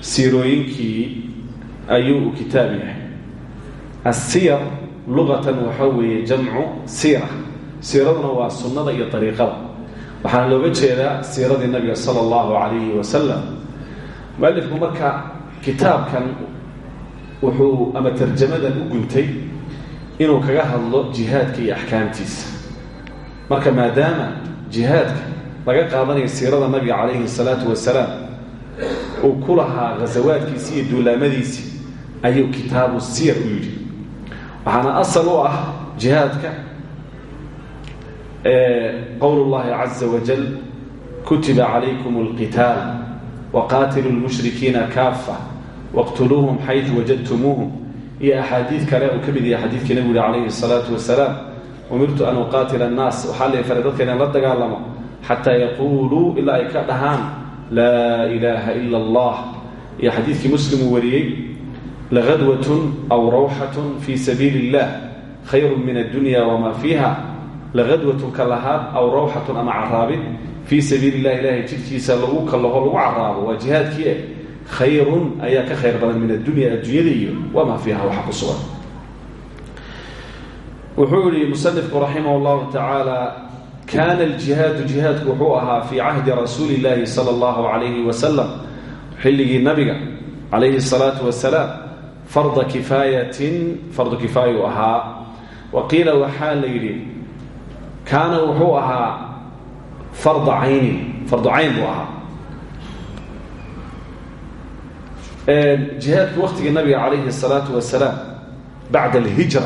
siirooyinkii ayuu kitaab yahay. Asiyar luqatan waxaa weeye jamcu siira. Siiraduna waa sunnada iyo dariiqada. Waxaana looga jeedaa siiradii nabiga sala allahu calayhi wasalam mualifku marka kitaabkan wuxuu ama tarjamadan u guntay inuu kaga hadlo jihaadka iyo axkaamtiisa. Marka maadaama jihaadka laga qaadanayo siirada nabiga calayhi salaatu wasalaam uu ku lahaa ghasawaadkiisii iyo duulaamadiisii ayuu kitaabu siyar u yidhi waxaana asal u ah jihaadka qowl اllahi caza wajal kutiba calaykum اlqitaal waqaatilu اlmushrikiina kaafa wاqtuluuhum xayثu wajadtumuuhum iyo axaadiid kale uu ka mid yahay xadiidkii nabigu yihi calayhi الsalaatu wasalaam umirtu an uqaatila الnaas waxaa la faray dadka inaan la dagaalamo xataa yaquuluu ilaa ay ka dhahaan laa ilaaha ila allah iyo xadiidkii muslim uu wariyey. Laghadwatun aw rawxatun fii sabiili اllah khayru min addunya wama fiiha laghadwatun kalahaad aw rawxatun ama caraabin fii sabiili lah ilahay jidhkiisa lagu kalaho lagu caraabo. Waa jihaadkii eh khayrun ayaa ka khayr badan min addunya adduunyada iyo wamaa fiiha waxa ku sugan. Wuxuu yihi musanifku raximah اllahu kaana aljihaadu jihaadku wuxuu ahaa fii cahdi rasuuli illaahi sala allahu calayhi wasalam xilligii nabiga calayhi salaatu wasalaam farda kifaayatin fardu kifaayuu ahaa wa qiila waxaa la yidhi kaana wuxuu ahaa farda caynin fardu cayn buu ahaa jihaadku waktigii nabiga calayhi salaatu wasalaam bacda alhijra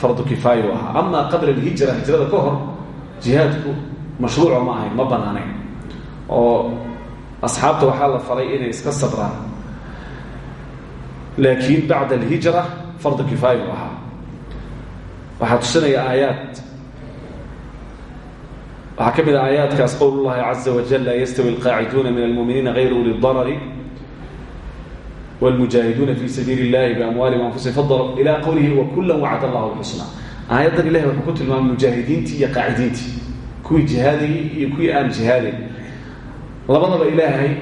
fardu kifaayuu ahaa ama qabla alhijra hijrada ka hor jihaadku mashruuco ma ahayn ma banaanayn. Oo asxaabta waxaa la faray inay iska sabraan. Laakiin bacda alhijra fardu kifaaya u ahaa. Waxaa tusinaya aayaad. Waxaa ka mid a aayaadkaas qowl llahi yastawi alqaaciduuna min almuminiina gayru uli darari wاlmujaahiduuna fi sabiili اllahi biamwaalihim anfusihim fadl ilaa qowlihi wakula wacd lxusna aayaddan ilahi wuxuu ku tilmaamay mujaahidiintii iyo qaacidiintii kuwii jihaadayey iyo kuwii aan jihaadayn labadaba ilaahay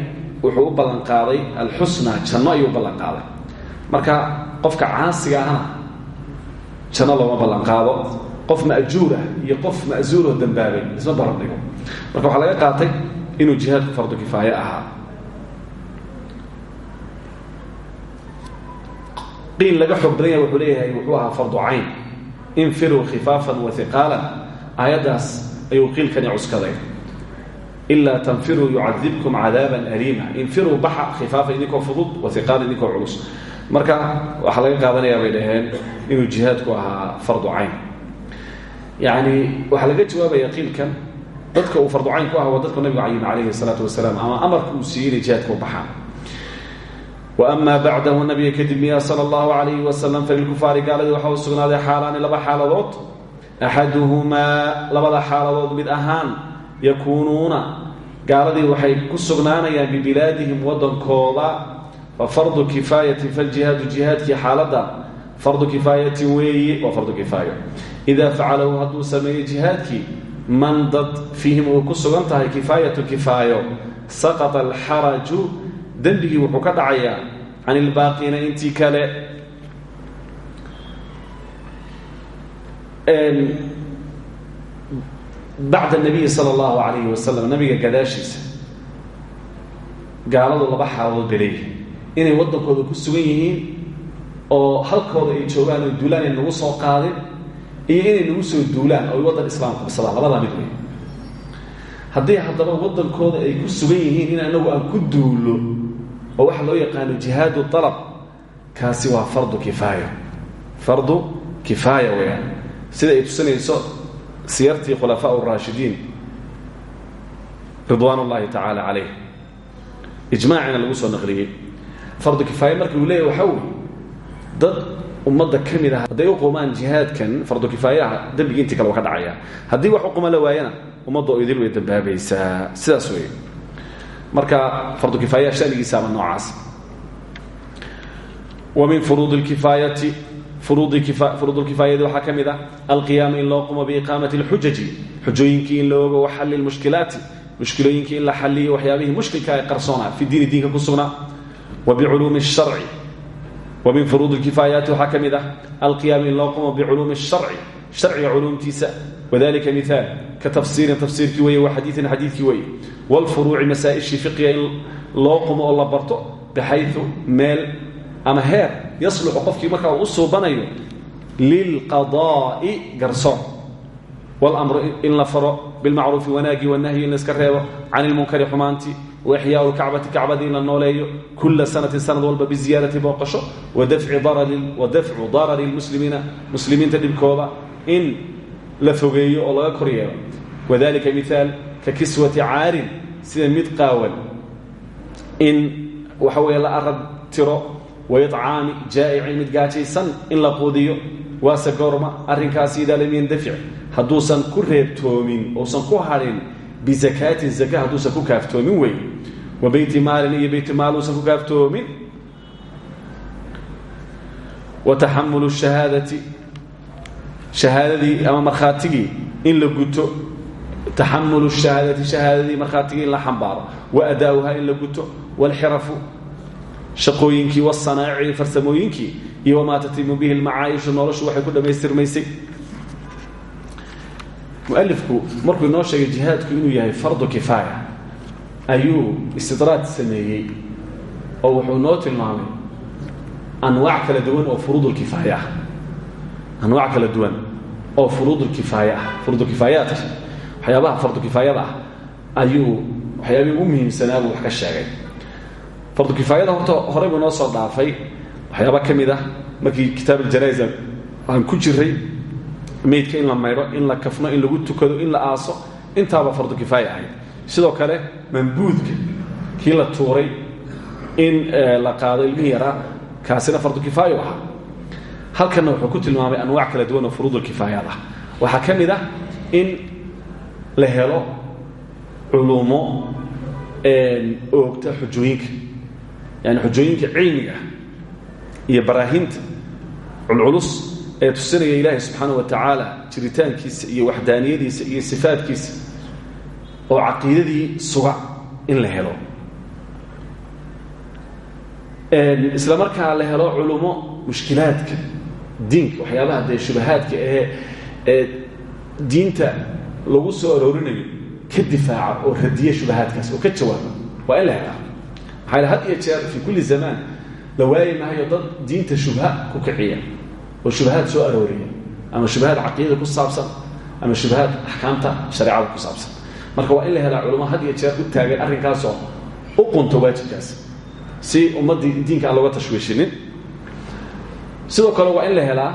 wuxuu u ballan qaaday alxusna janno ayuu u ballan qaaday. Marka qofka caasiga ahna janno looma ballan qaado. Qof ma'juur ah iyo qof ma'zuuroo dambaabay isma baran dhigo. Marka waxaa laga qaatay inuu jihaadku fardu kifaaye ahaa. Qiil laga xoog wuxuu leeyahay wuxuu ahaa fardu cayn infiruu khifaafan wahiqaalan aayaddaas ayuu qiilkani cuskaday. Ilaa tanfiruu yucadibkum cadaaban aliima. Infiruu baxa khifaafan idinkoo fudud wahiqaalan idinkoo culus. Marka waxaa laga qaadanayaa bay dhaheen inuu jihaadku ahaa fardu cayn. Yacni waxaa laga jawaabaya qiilkan dadka uu fardu ku ah waa dadku nabigu cayima calayhi salaatu wasalaam ama amarka uu siiyey inay wama bacdahu nabiga kadib miya sala allahu calayhi wasalam falilkufaari gaaladii waxaa u sugnaaday xaalaani laba xaaladood axaduhumaa labada xaaladood mid ahaan yakuunuuna gaaladii waxay ku sugnaanayaan bibilaadihim waddankooda fa fardu kifaayatin faljihaadu jihaadkii xaaladda fardu kifaayatin weeye waa fardu kifaayo idaa facalahu hadduu sameeyo jihaadkii man dad fiihim ku sugan tahay kifaayatu kifaayo saqata alxaraju dembigii wuxuu ka dhacayaa can ilbaaqiina intii kale. Bacda nabiyi sala allahu calayhi wasalam nabiga gadaashiisa gaaladu laba xaaladood bay leeyihiin inay waddankooda ku sugan yihiin oo halkooda ay joogaan oo duulaan ay nagu soo qaadin iyo inay nagu soo duulaan oo ay waddan islaam labadaa mid wey haddii haddaba waddankooda ay ku sugan yihiin in anagu aan ku duulo oo waxa loo yaqaano jihaadu alab kaasi waa fardu kifaaya fardu kifaaya weyaan sida ay tusinayso siyartii khulafaa raashidiin ridwaan ullaahi tacaala calayh. Ijmaacina lagu soo naqliyey. Fardu kifaaya marka uu leeyahy waxaa wey dad ummadda ka mid ah hadday u qumaan jihaadkan fardu kifaayaha intii kale ka dhacaya. Haddii wax u quma la waayana ummadda idil way dambaabaysaa. Sidaas wey marka fardu kifaayaha shanigiisaaba noocaas wa min furuud اlkifaayati furuud اlkifaayadi waxaa ka mid ah alqiyaam in loo qumo biiqaamati اlxujaji xujooyinkii in la ogo waxalli اlmushkilaati mushkilooyinkii in la xaliyo waxyaabihii mushkilka ee qarsoona fi diini diinka ku sugnaa wa biculuumi الsharci wa min furuud اlkifaayaati waxaa ka mid ah alqiyaam in loo qumo biculuumi الsharci sharciga culuumtiisa wadalika miaal ka tafsiirin tafsiirkii weeye wa xadiiin xadiidkii weeye wاlfuruuci masaaishii fiqiga in loo qumo oo la barto baxayu meel ama heer yasluxu qofkii markaa uu u suubanayo lilqadaa'i garsoon walamru in la faro bilmacruufi wanaagi wanahyi in la iska reebo can ilmunkari xumaantii waxyaau lkacbati kacbadii in la nooleeyo kula sanatin sanad walba biziyaadati booqasho wadafcu darari lmuslimiina muslimiinta dhibkooda in la fogeeyo oo laga kor yeelo wadalika miaal ka kiswati caarin sida mid qaawan in waxa weeye la tiro waidcaami jaa'icin mid gaajaysan in la quudiyo. Waase goorma arrinkaasi idaa lam yandafic. Hadduusan ku reebtoomin uusan ku hadhin bisakaatin zaka hadduusan ku kaaftoomin wey. Wa beyti maalin iyo beyti maal uusan ku kaaftoomin. Wa taxamulu shahaadati shahaadadii ama markhaatigii in la guto taxamulu shahaadati shahaadadii markhaatigii in la xambaaro. Wa adaa'uhaa in la guto waalxirafu shaqooyinkii wasanaaicii farsamooyinkii iyo wamaa tatimu bihi lmacaayishu noloshu waxay ku dhammaystirmaysay. Mualifku markuu inoo sheegay jihaadku inuu yahay fardu kifaaya ayuu istidraad sameeyey oo wuxuu noo tilmaamay anwaac kala duwan oo furuudulkifaaya ah. Anwaac waxyaabaha fardukifaayada ah ayuu waxyaabihii u muhiimsanaabuu wax ka sheegay. Fardu kifaayada horta horey buu noo soo dhaafay. Waxyaaba ka ah markii kitaab aljanaaisa aan ku jiray meydka in la maydho in la kafno in lagu tukado in la aaso intaaba fardu kifaaya ahayd. Sidoo kale mambuudka kii la tuuray in la qaado ilmihii yaraa kaasina fardu kifaayo ahaa. Halkanna wuxuu ku tilmaamay anwaac kala duwan oo furuudulkifaayaad ah waxaa ka ah in la helo culumo oogta xujooyinka. Yani xujooyinka cilmiga iyo baraahinta culculus ee tusinaya ilaahay subxaana wa tacaala jiritaankiisa iyo waxdaaniyadiisa iyo sifaadkiisa oo caqiidadii suga in la helo. Isla markaa la helo culumo mushkilaadka diinka waxyaabaha dee shubahaadka ee diinta lagu soo aroorinayo ka difaaca oo radiya shubahaadkaas oo ka jawaaba. Waa in la helaa. Jeer fii kulli zamaan la waayi maayo dad diinta shubha ku kiciya oo shubahaad soo arooriya ama shubahaad caqiidada ku saabsan ama shubahaad axkaamta shareecada ku saabsan. Marka waa in la helaa culamo jeer u taagan arrinkaasoo u qunto waajibkaas si ummaddii diinka aan looga sidoo kale waa in la helaa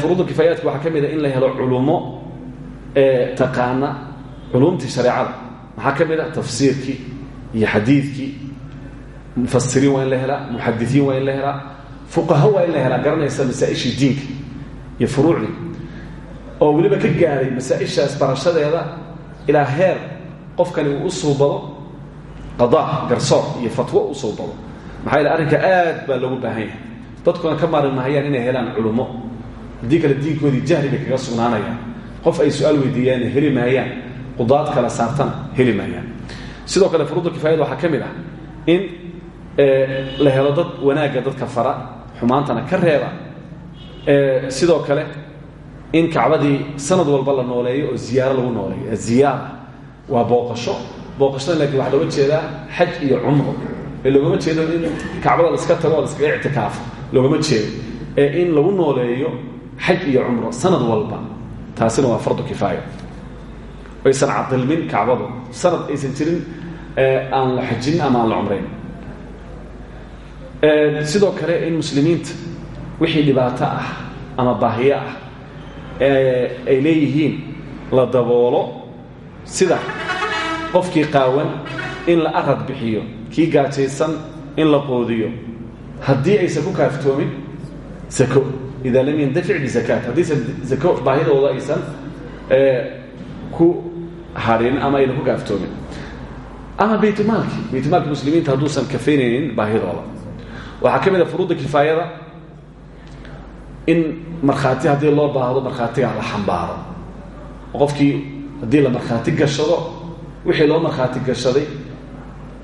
furuudu kifaayaadka waxaa ka mid a in la helo culumo taqaana culumtii shareecada. Maxaa ka mid a tafsiirkii iyo xadiidkii. Mufasiriin waa in la helaa muxadisiin waa in la garanaysa masaa-ishii iyo furuucdii oo weliba ka gaaray masaa-ishaas barashadeeda ilaa heer qofkani uu u suubado qadaa garsoor iyo fatwo u suubado maxaa yele arrinka aad baa loogu baahan yahay. Dadkuna ka mahayaan inay helaan culummo haddii kale diinkoodii kaga sugnaanayaan qof ay su'aal weydiiyaanna heli maayaan qudaad kala saartana heli maayaan sidoo kale furuudda kifaayada waxaa ka ah in la helo dad wanaagga dadka fara xumaantana ka reeba. Sidoo kale in kacbadii sanad walba la nooleeyo oo ziyaaro lagu nooleeyo. Ziyaara waa booqasho. Booqashada laakiin waxaa looga jeedaa xaj iyo cumro. Ee loogama jeedo in kacbada laiska tago oo laiskaga ictikaafo loogama jeedo. Ee in lagu nooleeyo xaj iyo cumro sanad walba taasina waa fardu kifaaya aysan cadilmin kacbadu sanad aysan jirin aan la xajin ama aan la cumrayn sidoo kale in muslimiinta wixii dhibaato ah ama baahiyo ah ay leeyihiin la daboolo sida qofkii qaawan in la arad bixiyo kii gaajaysan in la qoodiyo haddii aysan ku kaaftoomin zako idaa lam yandafic bizakaat haddiisan zako baahidooda aysan ku hadhin ama ayna ku kaaftoomin ama baytmaalki baytmaalka muslimiinta hadduusan kafaynaynin baahidooda waxaa ka mid a furuudda kifaayada in markhaati haddii loo baahdo markhaatigaa la xambaaro qofkii haddii la markhaati gashado wixii loo markhaati gashaday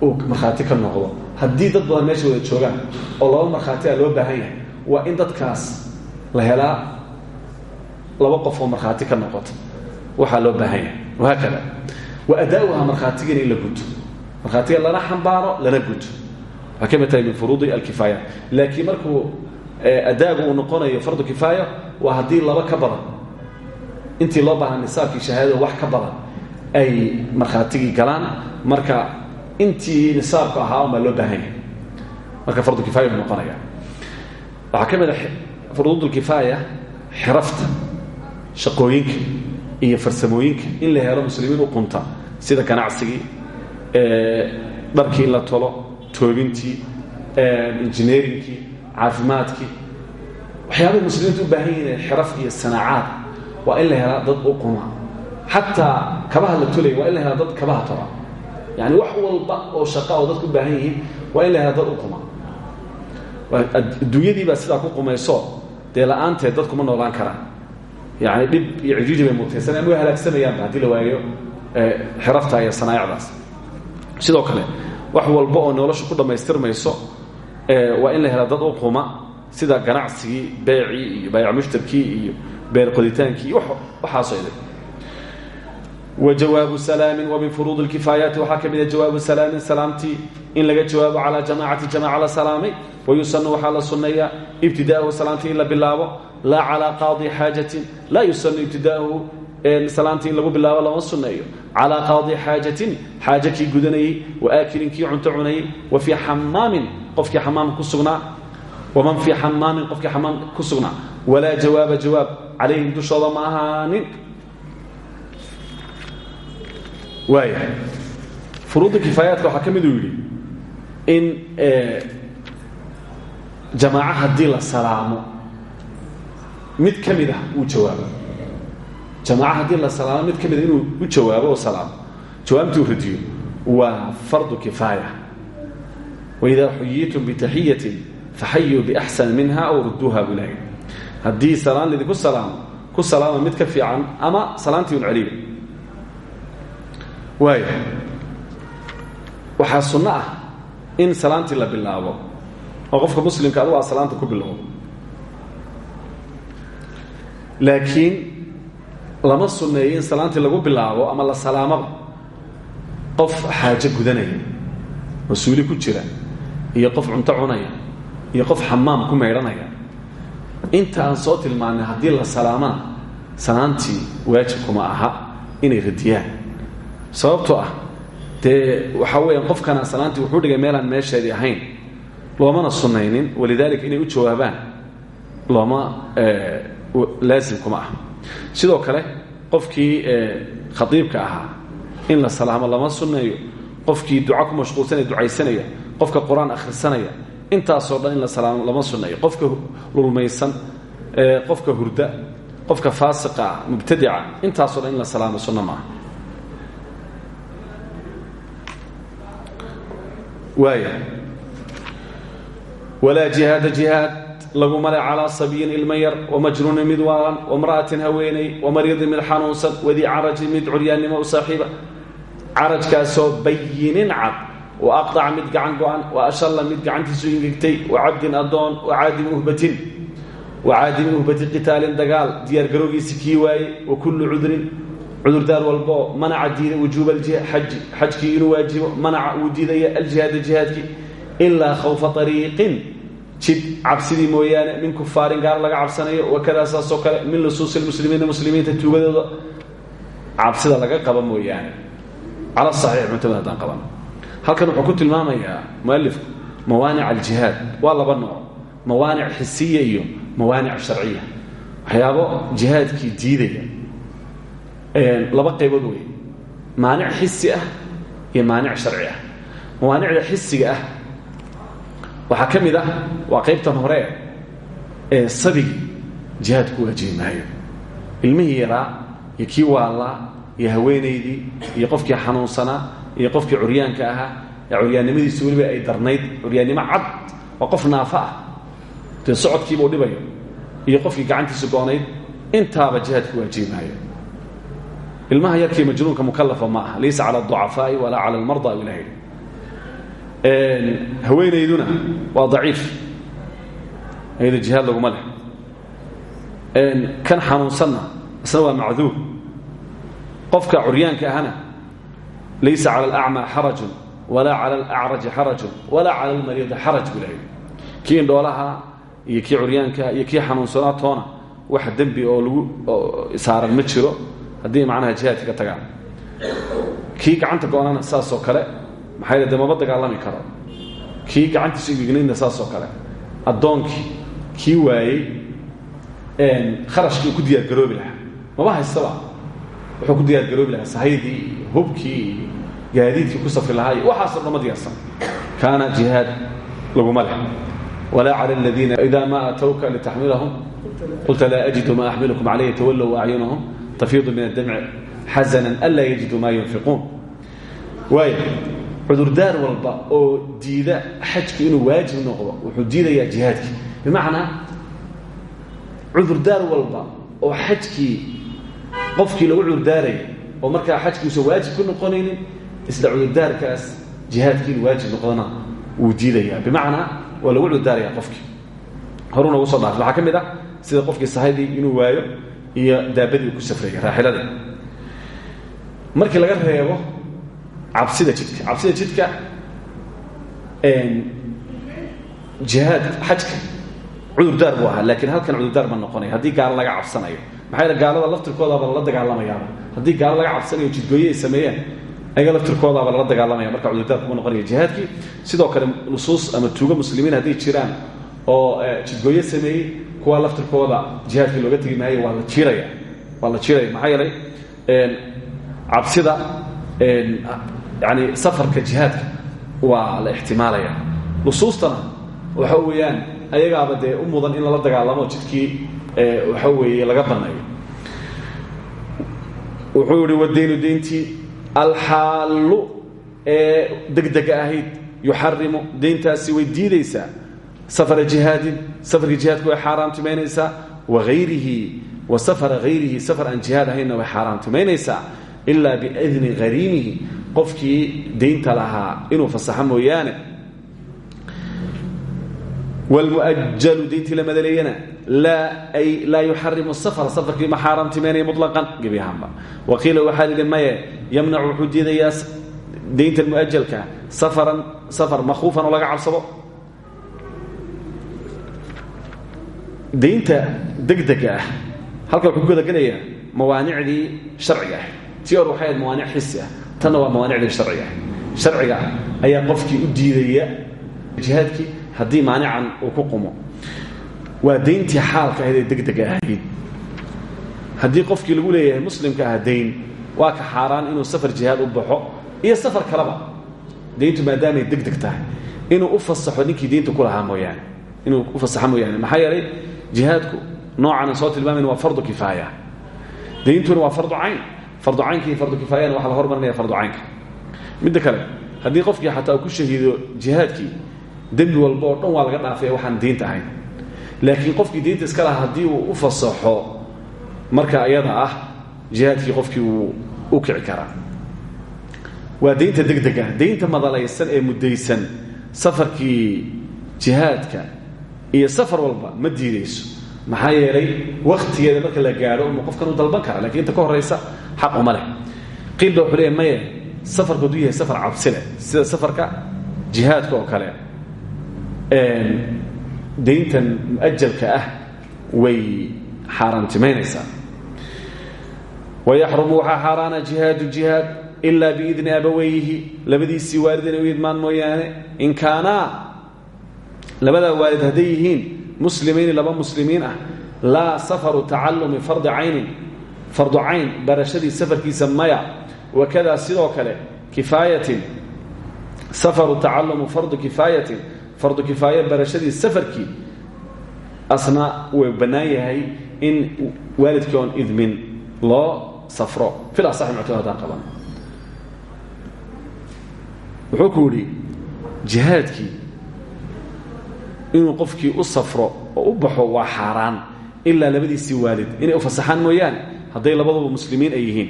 uu markhaati ka noqdo haddii dad badan meesha wada joogaan oo laba markhaati a loo baahan yahay waa in dadkaas la helaa laba qof oo markhaati ka noqoto. Waxaa loo baahan yahay. Wahaakada wa adaauha markhaatigana in la guto. Markhaatiga lana xambaaro lana guto. Waxay ka mid tahay min furuudi alkifaaya. Laakiin markuu adaagu uu noqonayo fardu kifaaya waa haddii laba ka badan. Intii loo baahan nisaabkii shahaadada wax ka badan ay markhaatigii galaan marka intii nisaabku ahaa unbaa loo baahan yahay. Marka fardu kifaaya buu noqonaya waxaa ka mid a furuudulkifaaya xirafta shaqooyinka iyo farsamooyinka in la helo muslimiin u qunta. Sida ganacsigii dharkii in la tolo toobintii injineerinkii caafimaadkii. Waxyaabaha muslimiinta u baahan yihiin xiraf iyo sanaacaad waa in la helaa dad u quma xataa kabaha la tolaya waa in la helaa dad kabaha tola. Yani wax walba oo shaqa oo dadku u baahan yihiin waa in la helaa dad u quma adduunyadiibaa sidaa ku qumayso dee la'aanteed dadkuma noolaan karaan. Yani dhib iyo cijiji bay mutaysan ama way halaagsamayaanba haddii la waayo xirafta iyo sanaacdaas sidoo kale wax walba oo nolosha ku dhammaystirmayso waa in la helaa dad u quma sida ganacsigii beecii iyo baayac mushtarkii iyo beer qoditaankii waxaasoo idin wjawaabu salaamin wa min furuud اlkifaayaati waxaa ka mida jawaabu salaamin salaamtii in laga jawaabo calaa jamaacati jamaca la salaamay wayusanu waxaa la sunneeyaa ibtidaahu salaamtii in la bilaabo laa calaa qaadi xaajatin laa yusanu ibtidaahu salaamtii in lagu bilaabo lama sunneeyo calaa qaadi xaajatin xaaje kii gudanayey wa aakilin kii cunto cunayey wa fii xamaamin qofkii xamaam ku sugnaa waman fii xamaamin qofkii xamaam ku sugnaa walaa jawaaba jawaab calayhim dushooda ma ahaanin waaya furuudda kifaayaadka waxaa ka miduu yidhi in jamaaco haddii la salaamo mid ka ah uu jawaabo. Jamaaco haddii la salaamo mid ka mid a inuu u jawaabo oo salaamo. Radiyo waa fardu kifaaya. Waidaa xuyiitum bitaxiyatin faxayuu biaxsana minha aw rudduuha bulaay haddii salaan lidinku salaamo ku salaama mid ka fiican ama salaantii un celiya waaya waxaa sunno ah in salaantii la bilaabo oo qofka muslimka adugu aad salaanta ku bilowdo. Laakiin lama sunneeyo in salaantii lagu bilaabo ama la salaamaba. Qof xaajo gudanaya mas'uuli ku jira iyo qof cunto cunaya iyo qof xamaam ku maydhanaya inta aan soo tilmaanay haddii la salaamaan salaantii waajibkuma aha inay radiyaan sababtoo ah dee waxaa weeyaan qofkana salaantii wuxuu dhigay meelaan meesheedii ahayn. Loomana sunnaynin walidaalika inay u jawaabaan looma laasimkuma ah sidoo kale qofkii khaiibka ahaa in la salaamo lama sunneeyo qofkii duca ku mashquulsanaya ducaysanaya qofka qur'aan akhrisanaya intaasoo dhan in la salaamo lama sunneeyo qofka lulmaysan qofka hurda qofka faasiqa ah mubtadica intaasoo dhan in la salaamo sunno maaha walaa jihaada jihaad laguma le calaa sabiyin ilma yar wamajnuunin mid waalan wamra'atin haweeney wamariidin mid xanuunsan wadii carajin mid curyaannimo u saaxiiba. Carajkaasoo bayinin cad wa aqdaca mid gacan go-an wa ashalla mid gacantiisu ingegtay wa cabdin uhbatin uhbati dagaal diyaargarowgiisi kii waaye wa kullu cudrin cudurdaar walboo manaca diida wujuuba aji xajkii inuu waajibo manaca uu diidaya aljihaada jihaadkii ilaa khawfa ariiqin jid cabsidii mooyaane min kufaarin gaar laga cabsanayo wakadaa saasoo kale min lusuusi lmuslimiina muslimiinta tuugadooda cabsida laga qaba mooyaane. Cala saxiix muctamad haddaan halkan wuxuu ku tilmaamayaa mualifku mawaanic aljihaad waa laba nooc. Mawaanic xisiya iyo mawaanic sharciya. Waxyaabo jihaadkii diidaya laba qaybood wey maanic xisi ah iyo maanic sharci ah. Mawaanicda xisiga ah waxaa ka mid ah waa qaybtan hore ee sabigi jihaad ku waajibi maayo ilmihii yaraa iyo kii waallaa iyo qofkii xanuunsanaa iyo qofkii curyaanka ahaa. Ee curyaannimadiisu weliba ay darnayd. Curyaannimo cad waa qof naafa ah. Dee iyo qofkii gacantiisa goonayd. Intaaba jihaad ku waajibi maayo ilmaha yarkii majnuunka mukalafa ma aha laysa cala aducafaa'i walaa cala almarda u ilahay haweenayduna waa daciif. Ayada jihaad laguma leh. Kan xanuunsanna isna waa macduur qofka curyaanka ahna laysa cala alacmaa xarajun walaa cala alacraji xarajun walaa cala almariidi xaraj buu ilahay kii indhoolaha iyo kii curyaanka iyo kii xanuunsanaa toona wax dembi oo lagu saaran ma jiro haddii macnaha jihaadka ka tagaan kii gacanta go-nana saasoo kale maxaa yeel de maba dagaalami karo? Kii gacantiisa igignaydna saasoo kale. Addoonkii kii waayey kharashkii ku diyaargaroobi lahaa. Maba haystaba? Wuxuu ku diyaargaroobi lahaa sahaydii iyo hubkii iyo gaadiidkii ku safri lahaa iyo waxaasoo dhan ma diyaarsan. Kaana jihaad laguma leh. Walaa cala aladiina ida ma atowka litaxmilahum qulta laa ajidu ma axmilukum calayhi tawallow acyunahum tafiidu min addamci xasanan anlaa yajiduu ma yunfiquun waaya cudurdaar walba oo diida xajku inuu waajib noqdo wuxuu diidayaa jihaadkii bimacnaa cudurdaar walba oo xajkii qofkii lagu cudurdaaraya oo markaa xajkiiusan waajib ku noqonaynin isla cudurdaarkaas jihaadkii inuu waajib noqdona wuu diidayaa bimacnaa waa lagu cudurdaaraya qofkii horuu nagu soo dhaartay waxaa ka mid ah sida qofkii sahaydii inuu waayo iyo daabadii ku safraya raaxiladii. Markii laga reebo cabsida jidka cabsida jidka jihaad xajka cudurdaar buu ahaa laakiin halkan cudurdaar ma noqonaya haddii gaalo laga cabsanayo maxaa gaalada laftirkoodaaba lala dagaalamayaaba. Haddii gaalo laga cabsanayo jidgooye ay sameeyeen ayaga laftirkoodaaba lala dagaalamaya marka cudurdaar kuma noqonaya. Jihaadkii sidoo kale nusuus ama tuugo muslimiin hadday jiraan oo jidgooye sameeyey kuwa laftirkooda jihaadkii looga tegi maayo waa la jiiraya. Waa la jiiraya. Maxaa yeelay cabsida yani safarka jihaadka waa la ixtimaalaya. Nusuustana waxa weeyaan ayagaaba dee u mudan in lala dagaalamo jidkii waxa weeye laga bannayo wuxuu yihi wadaynu deyntii alxaallu ee degdega ahayd yuxarimu deyntaasi way diidaysaa safara jihaadin safarkii jihaadka way xaaraamtimaynaysaa waayrihi wa safara hayrihi safar aan jihaad ahaynna way xaaraamtimaynaysaa ilaa biidni hariimihi qofkii daynta lahaa inuu fasaxo mooyaane wlmuajalu dayntii la madaleeyana laa yuxarimu safra safarkii ma xaaraamtimaynaya mulaqan gebi ahaanba waqiila waxaa lihi maye yamnacu wuxuu diidayaa daynta muajalka safaran safar makhuufan oo laga cabsado daynta degdega ah halka ku godagelayaa mawaanicdii sharciga ah. Waxay mawaanic xisi ah waa mawaanicdii sharciga ah. Sharciga ayaa qofkii u diidaya jihaadkii haddii maanican uu ku qumo. Waa dayntii xaalka ahayd degdega ahayd. Haddii qofkii lagu leeyahay muslimka ah dayn waa ka xaaraan inuu safar jihaad u baxo iyo safar kaleba. Dayntu maadaamay degdeg inuu u fasaxo ninkii daynta ku lahaa mooyaane. Inuu u fasaxo mooyaane. Maxaa yeelay jihaadku noocan aan soo tilmaamayna waa fardu kifaaya. Dayntuna waa fardu cayn. Fardu caynka iyo fardu kifaayana waxaa la hormarinaya fardu caynka. Midda kale haddii qofkii xataa ku shahiido jihaadkii dembi walba oo dhan waa laga dhaafaya waxaan diinta ahayn. Laakiin qofkii diinta iska laha haddii uu u fasaxo marka ayada ah jihaadkii qofkii wuu u kici karaa. Waa daynta degdega daynta madalaysan ee muddaysan. Safarkii jihaadka iyo safar walba ma diidayso. Maxaa yeelay waktigeeda marka la gaadho uma qofkan u dalban kara lakiin inta ka horaysa xaq uma leh. Qiil ba wuxuu leeya maye safarku hadduu yahay safar cabsile sida safarka jihaadka oo kale dayntan muajalka ah way xaaraantimaynaysaa. Wayaxrumu waxaa xaaraana jihaadu jihaad ilaa biidni abaweyhi labadiisii waalid inay u idmaan mooyaane in kaanaa labadaa waalid hadday yihiin muslimayni laba muslimiin ah laa safaru tacalumi fardi caynin fardu cayn barashadii safarkiisa maya. Wakadaa sidoo kale kifaayatin safaru tacalumu fardu kifaayatin fardu kifaaya barashadii safarkii asna way bannaan in waalidkii oon idmin loo safro. Fil asaxi muctamad haddaan qaban. Wuxuu ku yidhi inuu qofkii u safro oo u baxo waa xaaraan. Ilaa labadiisii waalid inay u fasaxaan mooyaane hadday labaduba muslimiin ay yihiin.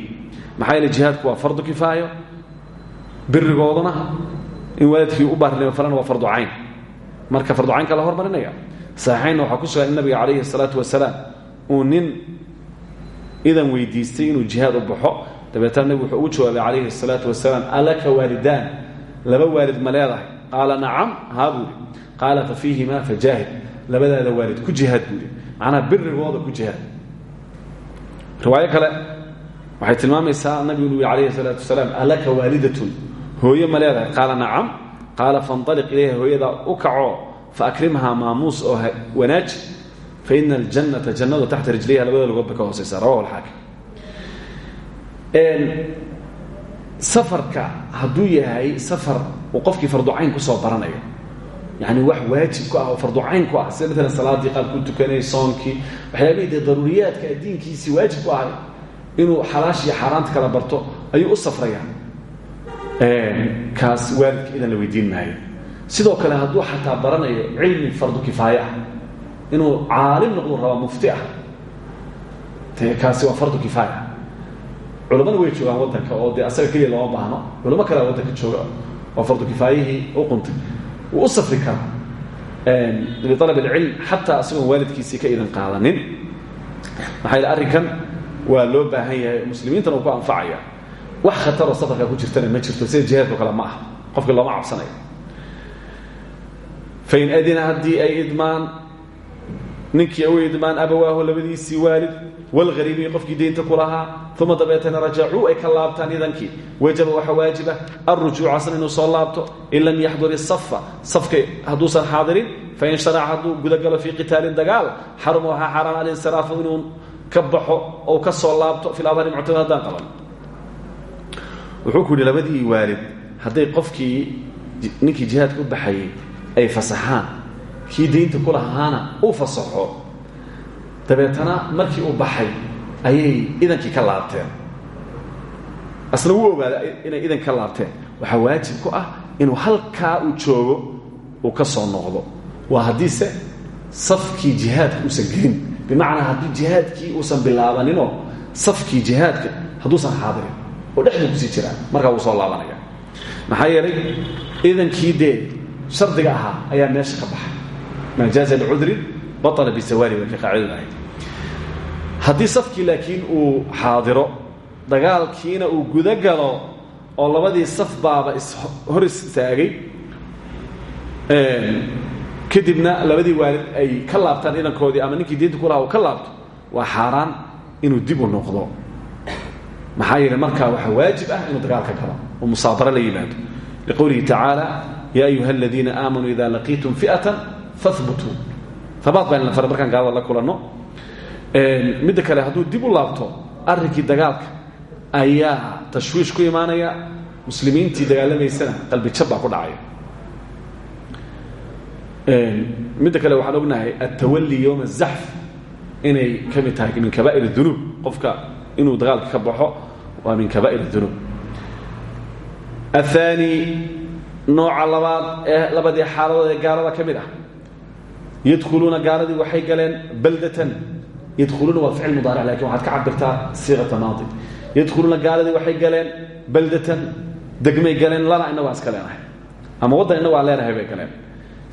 Maxaa yeele jihaadku waa fardu kifaayo. Birigooduna in waalidkii u baarnimo falana waa fardu cayn. Marka fardu caynka la hormarinaya saxiixaynna waxaa ku sugan in nabiga salaatu wasalaam uu nin idan weydiistay inuu jihaad u baxo. Dabeetana nebigu wuxuu ugu jawaabay calayhi salaatu wasalaam alaka waalidaan? Laba waalid ma leedahay. Qaala nacam qaala fa fiihimaa fajaahid labadaada waalid ku jihaad buuri macnaha birigooda ku jihaad. Riwaayo kale waxay tilmaamaysaa nabigu uu alayhi salaatu wasalaam alaka waalidatun? Hooye ma leedahay. Qaala nacam. Qaala faاnطaliq ilayha hooyadaa u kaco faakrimhaa maamuus oo wanaaji faina aljannata jannadu taxta rijlayha labada lugood bay ka hooseysa rawahu alxaakim safarka hadduu yahay safar uu qofkii farducayn ku soo baranayo yani wax waajib ku ah farducayn ku ah sida maalan salaadii qaab ku tukanay soonkii waxyaabihii dee daruuriyaadka waajib ku ahay inuu xalaash iyo xaaraanta kala barto ayuu u safraya kaas waalidka idan la weydiin sidoo kale hadduu xataa baranayo cilmi fardu kifaaya ah inuu caalim noqdu rabaa mufti ah kaasi waa fardu kifaaya culamada way joogaan waddanka oo dee asaga keliya looma baahno culamo kalea waddanka jooga oo fardu kifaayihii u quntay wuu u safri karaa. Lialab alcilm xataa isagoon waalidkiisii ka idan qaadanin maxaa yidhi arrinkan waa loo baahan yahay muslimiintana uu ku anfacaya wax khataroo safarkaa ku jirtana ma jirto sida jihaadko kale ma aha. Qofkii looma cabsanayo fain adina haddii ay idmaan ninkii u idmaan abawaahu labadiisii waalid walhariibii qofkii deynta ku lahaa uma dabeetana rajacuu ay ka laabtaan idankii wajaba waxa waajiba alrujuuc asna inuu soo laabto in lam yaxdur isafa safka hadduusan xaadirin fain sharaca hadduu gudagalo fii qitaalin dagaal xaruma waxaa xaaraan alinsiraafu inuu ka baxo ou ka soo laabto fi adhari muctamad haddaan qaban. Wuxuu ku yidhi labadii waalid hadday qofkii ninkii jihaadka u baxayay ay fasaxaan kii daynta ku lahaana uu fasaxo. Dabeetana markii uu baxay ayay idankii ka laabteen. Asna wuu ogaada inay idan ka laabteen. Waxaa waajib ku ah inuu halkaa uu joogo uu ka soo noqdo. Waa haddiise safkii jihaadka uusan gelin. Bimacnaa haddii jihaadkii uusan bilaabaninoo safkii jihaadka hadduusan xaadirin. Oo dhexda ku sii jiraan markaa wuu soo laabanaya maxaa yeelay idankii dee shardiga ahaa ayaa meesha ka baxay maa jaaza licudrin baطla bisawaali way ka qaacidadu ahayd haddii safkii laakiin uu xaadiro dagaalkiina uu guda galo oo labadii saf baaba ishor istaagay kadibna labadii waalid ay ka laabtaan idankoodii ama ninkii diinta ku laha uu ka laabto waa xaaraan inuu dib u noqdo maxaa yeele markaa waxaa waajib ah inuu dagaalka galo oo musaabaro la yimaado liqowlihi tacaala ya ayuha aladiina aamanuu ida laqiitum fi'atan fahbutuu habaat baa in la faray markaan gaalada la kulanno midda kale hadduu dib u laabto arrinkii dagaalka ayaa tashwiish ku imaanaya muslimiintii dagaalamaysana qalbi jab baa ku dhacaya midda kale waxaan ognahay altawali yowma azaxf inay ka mid tahay min kabaa'ir اdunuub qofka inuu dagaalka ka baxo waa min kabaa'ir اdunuub aلثaani nooca labaad ee labadii xaaladood ee gaalada ka mid ah yadkhuluuna gaaladii waxay galeen baldatan yadkhuluuna waa ficil mudaaric laakiin waxaad ka cabirtaa siiqata maadi yadkhuluuna gaaladii waxay galeen baldatan degmay galeen lana innagu aan iska leenahay ama waddan aan leenahay bay galeen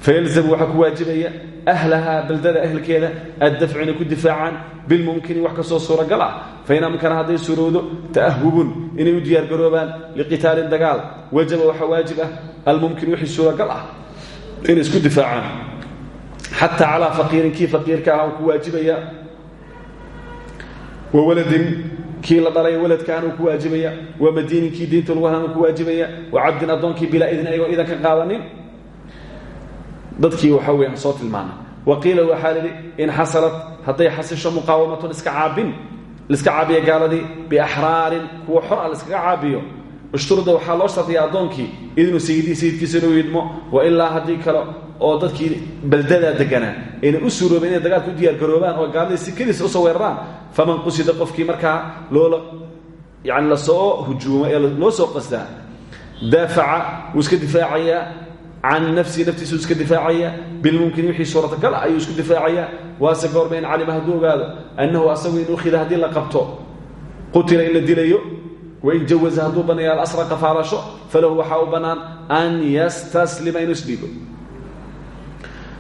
fayalzamu waxaa ku waajibaya ahlahaa baldada ahlkeeda addafcu inay ku difaacaan bilmumkini wax kastoo suuragal ah fain amkana hadday surowdo ta'ahubun inay u diyaargaroobaan liqitaalin dagaal wajaba waxaa waajib ah almumkin wixii suuragal ah inay isku difaacaan xataa calaa faqiirin kii faqiirka ah uu ku waajibaya wa waladin kii la dhalay waladkaan uu ku waajibaya wa madiinin kii diinta lagu halaan uu ku waajibaya wa cabdin addoonkii bilaa idin ayagoo idan ka qaadanin dadkii waxaa weeyaan soo tilmaanay wa qiila waxaa lidhi in xasalat hadday xasisho muqaawamatun iska caabin laiska caabiya gaaladii biaxraarin kuwa xor ah laiskaga caabiyo ushturda waxaa loo shardiya addoonkii idnu sayidii sayidkiisa inuu idmo wa ilaa haddii kale oo dadkii baldadaa deganaa ayna u suuroobeen inay dagaalka u diyaargaroobaan oo gaaladii si keliisa u soo weeraraan. Faman qusida qofkii markaa loola yani la soo hujuumo ee loo soo qasdaa daafaca wuu iska difaacayaa can nafsihi naftiisuu iska difaacayaa bilmumkini wixii suuratagal ayuu isku difaacayaa waase goorma in calima hadduu ogaado annahu asagu in ukhida haddii la qabto qutila in la dilayo wain jawaza hadduu banneeyo alasra qafaalasho falahu waxaa u bannaan an yastaslima inuu isdhiibo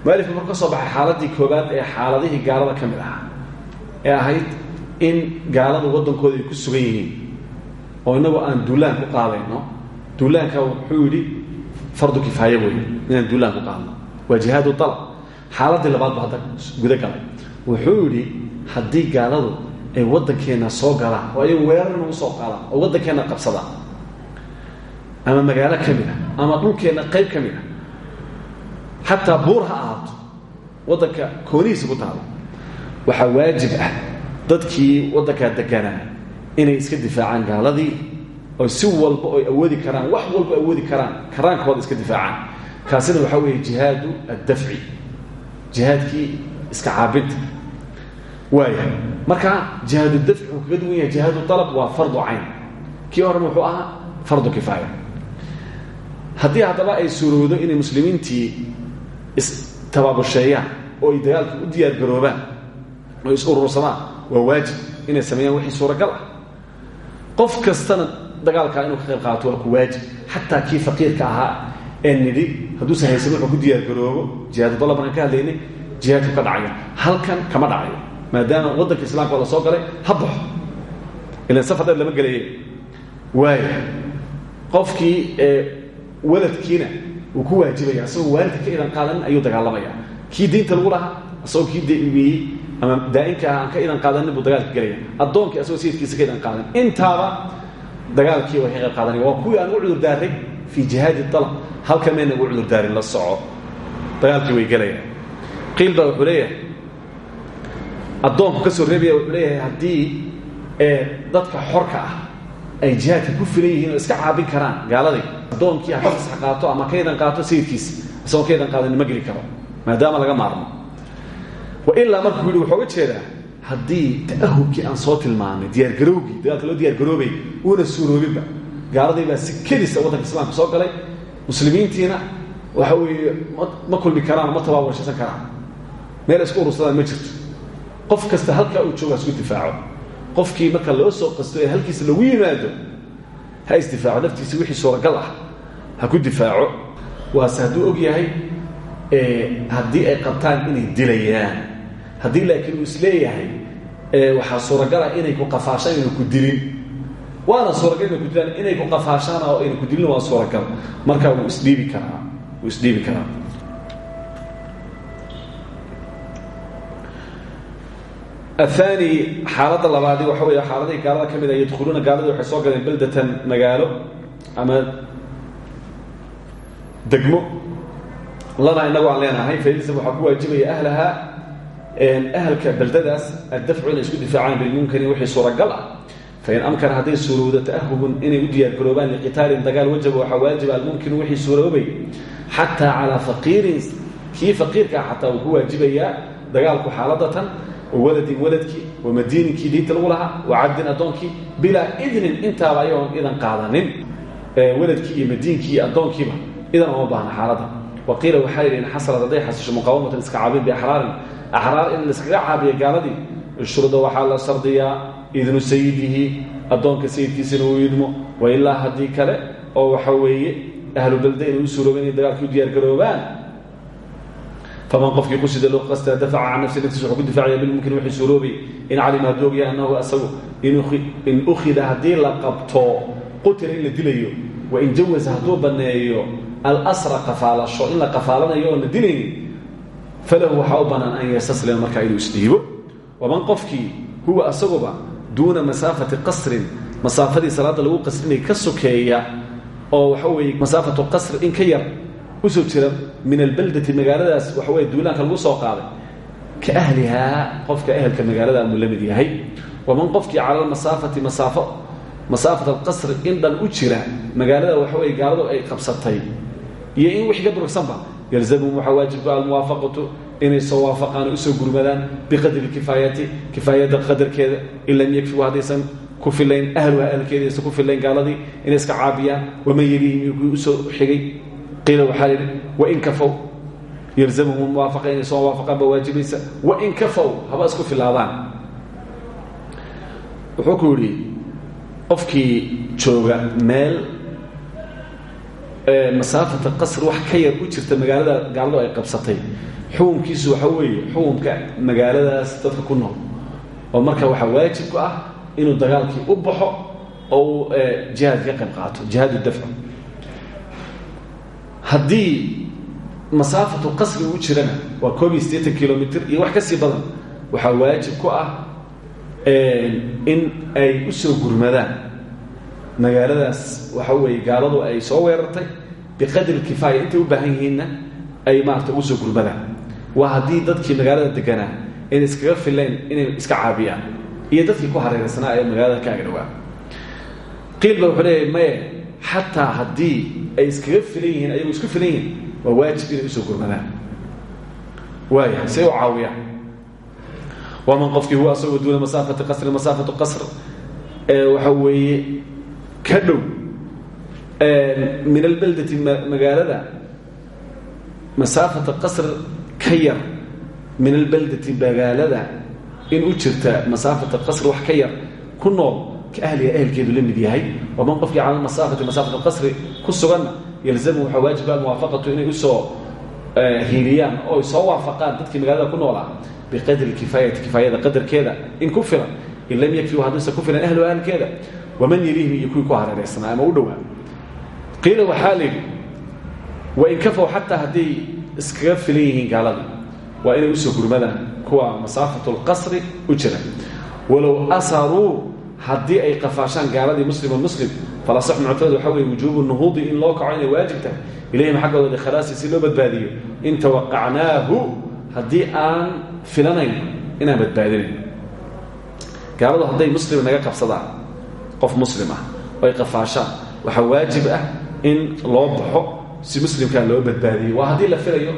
mualifku marku ka soo baxay xaaladii koobaad ee xaaladihii gaalada ka mid ahaa ee ahayd in gaaladu waddankooda ay ku sugan yihiin oo innagu aan duulaan ku qaadayno. Duulaanka wuxuu yidhi fardu kifaaya wey inaan duulaan ku qaadno. Waa jihaadu alab xaaladii labaad ba hadda guda galay. Wuxuu yidhi haddii gaaladu ay waddankeenna soo galaan oo ayagu weerarna u soo qaadaan oo waddankeenna qabsadaan ama magaalo ka mid a ama dhulkeenna qayb ka mid a xataa buur ha ahaato waddanka koonihiisa ku taalo. Waxaa waajib ah dadkii waddankaa deganaa inay iska difaacaan gaaladii oo si walba oy awoodi karaan wax walba awoodi karaan karaankooda iska difaacaan. Kaasina waxaa weeye jihaadu addafci jihaadkii iska caabinta waaya marka jihaadu dafci wuxuu kaga duwan yahay jihaadu alab waa fardu cayn. Kii horena wuxuu ahaa? Fardu kifaaya haddii haddaba ay suurowdo inay muslimiintii istababusheeyaan oo ay dagaalka u diyaar garoobaan oo is urursadaan waa waajib inay sameeyaan wixii suuragal ah. Qof kastana dagaalkaa inuu ka qayb qaato waa ku waajib. Xataa kii faqiirka ahaa ee nidhi hadduusan haysan wuxuu ku diyaar garoobo jihaadu dalab aan ka hadlaynay jihaadku ka dhacaya. Halkan kama dhacayo maadaama waddanka islaamka la soo galay ha baxo. Ilan lama gelaye waaya qofkii waladkiina wuu ku waajibaya asagoo waalidka ka idan qaadanin ayuu dagaalamaya. Kii diinta lagu lahaa asagoo kii daimiyey ama daa'inka ka idan qaadanin buu dagaalka gelaya. Addoonkii asagoo sayidkiisa ka idan qaadanin intaaba dagaalkii way ka qayb waa kuwii aan u cudur daarray fii jihaadi dalab halka mayna ugu cudur daarin la soco. Dagaalkii way gelayaan. Qiil baa wuxuu ka soo reebaya wuxuu leeyahay haddii dadka xorka ah ay jihaadka ku filan yihiin iska caabin karaan gaaladii. Addoonkii haka fasax qaato ama ka idan qaato sayidkiisa isagoo ka idan qaadanin ma karo maadaama laga maarmo. Wa ilaa markuu wuxuu uga jeedaa haddii ta'ahubkii aan soo tilmaamay diyaargarowgii dagaalka loo diyaargaroobay uuna suuroobinba gaaladii baa si kedisa waddanka islaamka soo galay muslimiintiina waxa weeye ma kulmi karaan ma tabaabashaysan karaan. Meel isku urursadaan ma jirto. Qof kasta halkaa uu jooga isku difaaco qofkii marka loo soo qasto ee halkiisa lagu yimaado ha isdifaaco naftiisa wixii suuragal ah ha ku difaaco. Waase hadduu og yahay haddii ay qabtaan inay dilayaan. Haddii laakiin uu is leeyahay waxaa suuragal ah inay ku qafaashaan inay ku dilin. Waana suuragal inay ku dilaan. Inay ku qafaashaan oo ayna ku dilin waa suuragal marka wuu isdhiibi karaa. Wuu isdhiibi karaa athani xaalada labaadi waxa wey xaaladii gaalada ka mid a yadkhuluuna gaaladii waxay soo galeen beldatan magaalo ama degmo lana inagu aan leenahay faydisa waxaa ku waajibaya ahlaha ahalka beldadaas addafcu inay isku difaacaan bilmunkari wixii suuragal ah fain amkana hadday suurowdo ta'ahubun inay u diyaargaroobaan liqitaalin dagaal wajaba waxaa waajiba almumkinu wixii suuroobay xataa calaa faqiirin kii faqiirka ah xataa wuu ku waajibayaa dagaalku xaaladatan waladin waladkii wamadiininkii diinta lagu lahaa wacabdin addoonkii bilaa idnin intaaba ayagoon idan qaadanin waladkii iyo madiinkii iyo addoonkiiba idan uma baahna xaaladda wa qiila waxaa yidhi in xasalad hadday xasisho muqaawamatan iska caabin biaxraarin axraar in laiskaga caabiyo gaaladii shuruda waxaa la shardiyaa idnu sayidihi addoonka sayidkiisana uu idmo wa ilaa haddii kale oo waxa weeye ahlu balda inay u suurooben inay dagaalkii u diyaargaroobaan faman qofkii qusida loo qasta dafaca can nafsi naftiisa wuxuu ku difaacaya bilmumkin wixii suuroobay in calima hadduu ogyahay annahu asagu in ukhida haddii la qabto qutila in la dilayo wain jawaza hadduu banneeyo alasra qafaalasho in la qafaalanayo oon la dilaynin falahu waxaa u bannaan an yastaslima markaa inuu isdhiibo waman qofkii huwa asaguba duuna masaafati qasrin masaafadii salaadda lagu qasrinay ka sokeeya oo waxa weeye masaafatu qasr in ka yar u soo jira min albaldati magaaladaas waxa weye duulaanka lagu soo qaaday. Ka ahlihaa qofka ehelka magaalada amuu la mid yahay. Waman qofkii cala almasaafati masaafo masaafat alqasri in dhan u jira magaalada waxawey gaaladu ay qabsatay. Iyo in wixii ka durugsanba yalzamhum waxaa waajibku almuwaafaqatu inay soo waafaqaan o u soo gurmadaan biqadri kifaayati kifaayadda qadarkeeda. In lam yakfiu haddaysan ku filayn ahluha ahlkeeda aysan ku filayn gaaladii inay iska caabiyaan. Waman yelihim iyo kuwii u soo xigay qiila waxaa yidhi wain kafow yalzamhum muwaafaqa inay soo waafaqaan baa waajibaysa. Wain kafow haba isku filaadaan wuxuu ku yidhi qofkii jooga meel masaafata qasr wax ka yar u jirta magaalada gaaladu ay qabsatay. Xukunkiisu waxa weeye xukunka magaaladaas dadka ku nool. Oo marka waxaa waajib ku ah inuu dagaalkii u baxo oo uu jihaad ka qayb qaato jihaad dafc haddii masaafatu qasri u jirana waa koob iyo siddeetan kilomitr iyo wax ka sii badan waxaa waajib ku ah in ay u soo gurmadaan. Magaaladaas waxa weeye gaaladu ay soo weerartay biqadri kifaaya intay u baahan yihiinna ay maarata ugu soo gurmadaan. Waa haddii dadkii magaalada deganaa inay iskaga fileen inay iska caabiyaan iyo dadkii ku hareeraysanaa ee magaalada ka agdhowaa qiil ba wuxuu xataa haddii ay iskaga filan yihiin ayagu isku filan yihiin waa waajib inay u soo gurmadaan. Waaya say u caawiyaan waa man qofkii huwa asagoo duuna masaafati qasri masaafatu qasr. Waxa weeye ka dhow min albeldati magaalada masaafata qasr ka yar min albeldati magaalada in u jirta masaafata qasri wax ka yar ku nool ahliga ehelkeedu la mid yahay waa man qofkii cala masaafati masaafat qasri ku suganna yalzamu waxaa waajiba almuwaafaqatu inay u soo hiiliyaan oo ay soo waafaqaan dadkii magaalada ku noolaa biqadri kifaayati kifaayada qadarkeeda in ku filan in lam yakfiu hadduusan ku filan ahlu ahalkeeda waman yaliihim iyo kuwii ku hareeraysanaa ama u dhowaa qiila waxaa la yidhi wain kafow xataa hadday iskaga filan yihiin gaaladii waa inay u soo gurmadaan kuwa masaafatu lqasri u jira walow asaruu haddii ay qafaashaan gaaladii musliman muslim falasax muctamad waxaa weye wujuubu nuhuudi in loo kaco inay waajib tahay. Ilayhim xaggooda si loo badbaadiyo. In tawaqacnaahu haddii aan filanayn inaan badbaadinayn gaaladu hadday muslim naga qabsadaan qof muslim ah oo ay waajib ah in loo baxo si muslimkaa loo badbaadiyo. Waa haddii la filayo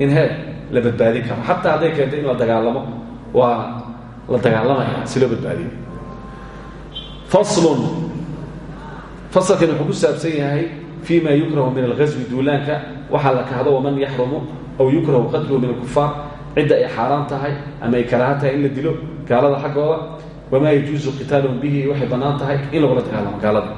in heer la badbaadin karo. Xataa hadday in la dagaalamo waa la dagaalamaya si loo badbaadiyo faslun. Fasalkan wuxuu ku saabsan yahay fii ma yukrahu min alghaswi duulaanka. Waxaa la kahdo waman yaxrumu aw yukrahu qatluhu min alkufaar cidda ay xaaraan tahay ama ay karaahan tahay in la dilo gaalada xaggooda. Wamaa yajuusu qitaaluhum bihi. Waxay bannaan tahay in lagula dagaalamo gaalada.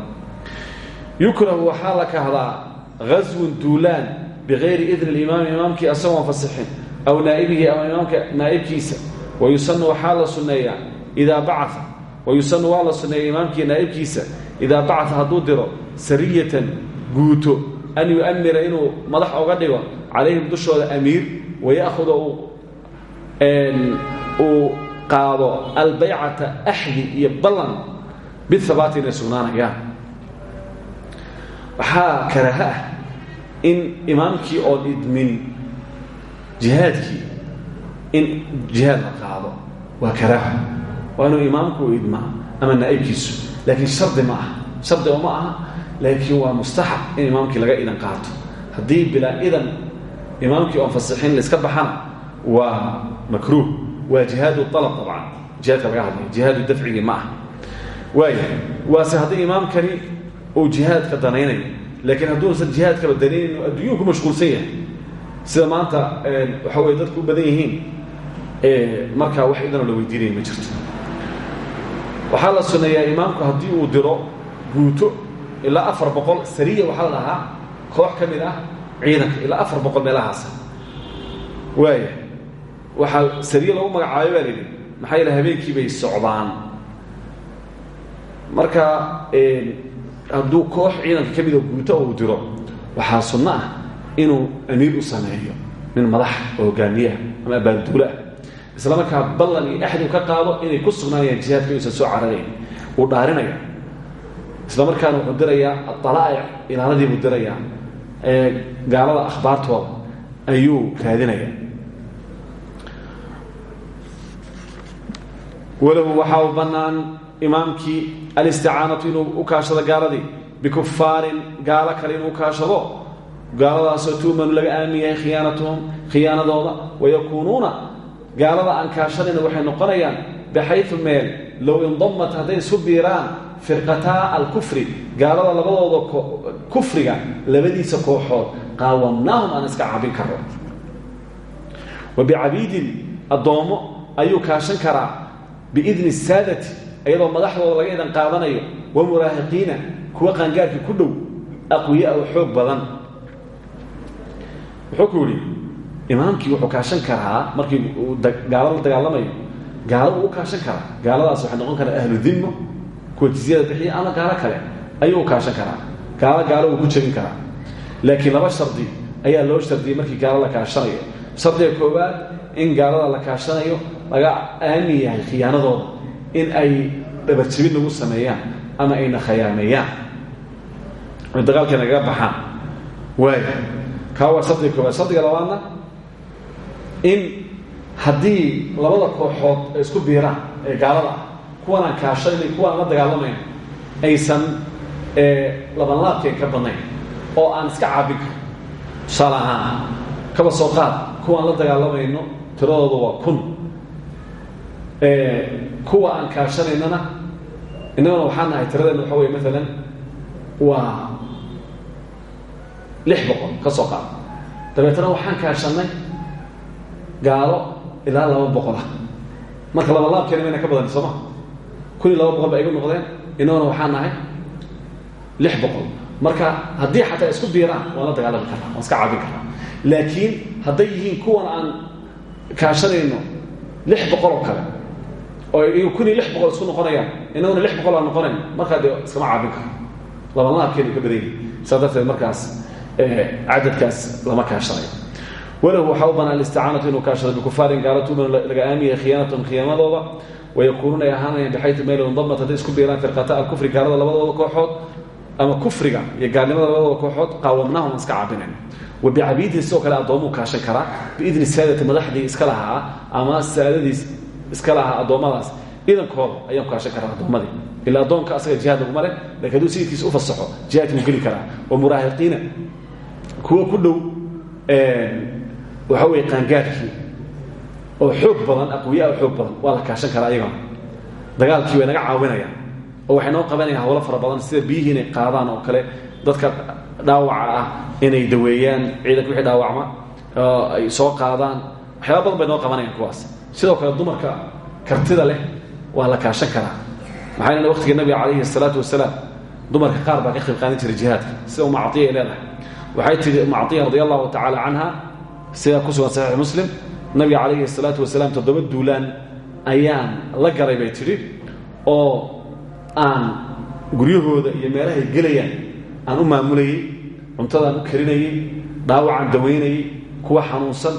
Yukrahu waxaa la kahdaa ghaswun duulaan bikayri idni limaami imaamkii asagoon fasixin aw naa'ibihi ama imaamka naa'ibkiisa. Wayusanu waxaa la sunneeyaa idaa bacaa wayusanu waa la sunneeya imaamkii naa'ibkiisa idaa bacaa hadduu diro sariyatan guuto an yu'amira inuu madax oga dhigo calayhim dushooda amiir waya'huda uu qaado albaycata axdi iyo ballan bihabaati inay sugnaanayaan waxaa karaaha ah in imaamkii oon idmin jihaadkii in jihaad la qaado waa karaaha waa inuu imaamku idmaa ama naa'ibkiisu. Laakiin shardi ma aha. Shardi oo ma aha laakiin waa mustaxab in imaamkii laga idan qaato. Haddii bilaa idan imaamkii oon fasixin laiska baxana waa makruuh. Waa jihaad alab abcan jihaadka laga hadlay jihaadu dafcigii ma aha. Waaya waase haddii imaamkani uu jihaadka danaynayo laakiin badan yihiin markaa wax idanoo la weydiinaya ma jirto waxaa la sunneeyaa imaamku haddii uu diro guuto ilaa afar boqol sariya waxaa la dhahaa koox ka mid ah ciidanka ilaa afar boqol meelahaasa waaya waxaa sariye lagu magacaayo baa layidhi maxaa habeenkii bay socdaan. Marka hadduu koox ciidanka ka mida guuto uu diro waxaa sunno ah inuu amiir u sameeyo nin madax oo hogaamiyaha ama abaanduulaah isla markaa ballan iyo axdi u ka qaado inay ku sugnaanayaan jihaadka inuusan soo cararayn. Uu dhaarinaya. Isla markaana wuxuu dirayaa ilaaladii buu dirayaa. Gaalada akhbaartooda ayuu raadinaya walahu waxaa u bannaan imaamkii alisticaanatu inuu u kaashado gaaladii. Bikufaarin gaalo kale inuu kaashado. Gaaladaasoo tu'manu laga aamin yahay khiyaanatuhum khiyaanadooda. Wayakuunuuna gaalada aan kaashanayna waxay noqonayaan baxayu meel low indamat hadday isu biiraan firqataa alkufri. Gaalada labadooda kufriga labadiisa kooxood qaawamnaahum aan iska cabin karo wa bicabiidin addoommo ayuu kaashan karaa biidni saadati iyadoo madaxdooda laga idan qaadanayo wa muraahiqiina kuwa qaangaarkii ku dhow aqwiya oo xoog badan. Wuxuu ku yidhi imaamkii wuxuu kaashan karaa markii gaalo la dagaalamayo gaalo uu kaashan karaa. Gaaladaas waxay noqon karaa ahlu dimma kuwa jizyada bixiya ama gaalo kale ayuu kaashan karaa. Gaalo gaalo uu ku jebin karaa. Laakiin laba shardi ayaa loo shardiyey markii gaalo la kaashanayo. Shardiga koowaad in gaalada la kaashanayo laga aamin yahay khiyaanadooda in ay dhabarjebin nagu sameeyaan ama ayna khayaameeyaan oy dagaalkii nagaga baxaan. Waaya kaa waa shardiga koowaad. Shardiga labaadna in haddii labada kooxood ay isku biiraan ee gaalada ah kuwan aan kaashanay kuwan aan la dagaalamayn aysan labanlaabkeen ka badnayn oo aan iska caabin karo tusaale kaba soo qaad kuwaan la dagaalamayno tiradooda waa kun. Kuwa aan kaashanaynana innagana waxaa nahay tiradeena waxa wey maalan waa lix boqol ka soo qaad. Dabeetana waxaan kaashanay gaalo ilaa laba boqol. Ah marka labalaabkeena mayna ka badani sooma kun iyo laba boqol ba igu noqdeen innagana waxaa nahay lix boqol. Marka haddii xataa isku biiraan waan la dagaalami karnaa waan iska caabin karnaa laakiin hadday yihiin kuwan aan kaashanayno lix boqol kale oo kun iyo lix boqol isku noqonayaan inaguna lix boqol aan noqonayn markaa dee iskama caabin karo labanlaabkeenu ka badan yahi saa darteed markaas cadadkaas lama kaashanayo walahu waxaa u banaan isticaanatu inuu kaashado bikufaarin gaalo tuuman laga aamiya khiyaanatahum khiyaamadooda wayakuunuuna ay ahaanayaan bixayu meyl indamat hadday isku biiraan firqata alkufri gaalada labadooda kooxood ama kufriga iyo gaalnimada labadooda kooxood qaawamnaahum iska caabinayn wa bicabiidin sidoo kale addoommuu kaashan karaa biidni saadati madaxdii iska lahaa ama saadadiis iska lahaa addoommadaas idankooda ayaan kaashan karaa addoommadii ilaa addoonka asaga jihaad laguma leh laakiin hadduu sayidkiisa u fasaxo jihaadkuu geli karaa waxa weeye qaangaadhkii oo xoog badan aqwiyaa oo xoog badan waa la kaashan karaa iyagana dagaalkii way naga caawinayaan. Oo waxay noo qabanayaan hawlo fara badan sida biyihii inay qaadaan oo kale dadka dhaawaca ah inay daweeyaan ciidanka wixii dhaawacma ay soo qaadaan. Waxyaaba badan bay qabanayaan kuwaas. Sidoo kale dumarka kartida leh waa la kaashan karaa. Maxaa waqtiga nabiga calayhi asalaatu wasalaam dumarka qaar baa ka qayb qaadan jiray jihaadka sida uma caiya ay waxay tihi uma caiya radi allahu tacaala sidaa ku sugan saxiix muslim nabiga calayhi asalaatu wasalaam toddoba duulaan ayaan la garay bay tidhi oo aan guryahooda iyo meelahay gelayaan aan u maamulayey cuntadaan u karinayey dhaawacaan dawaynayey kuwa xanuunsan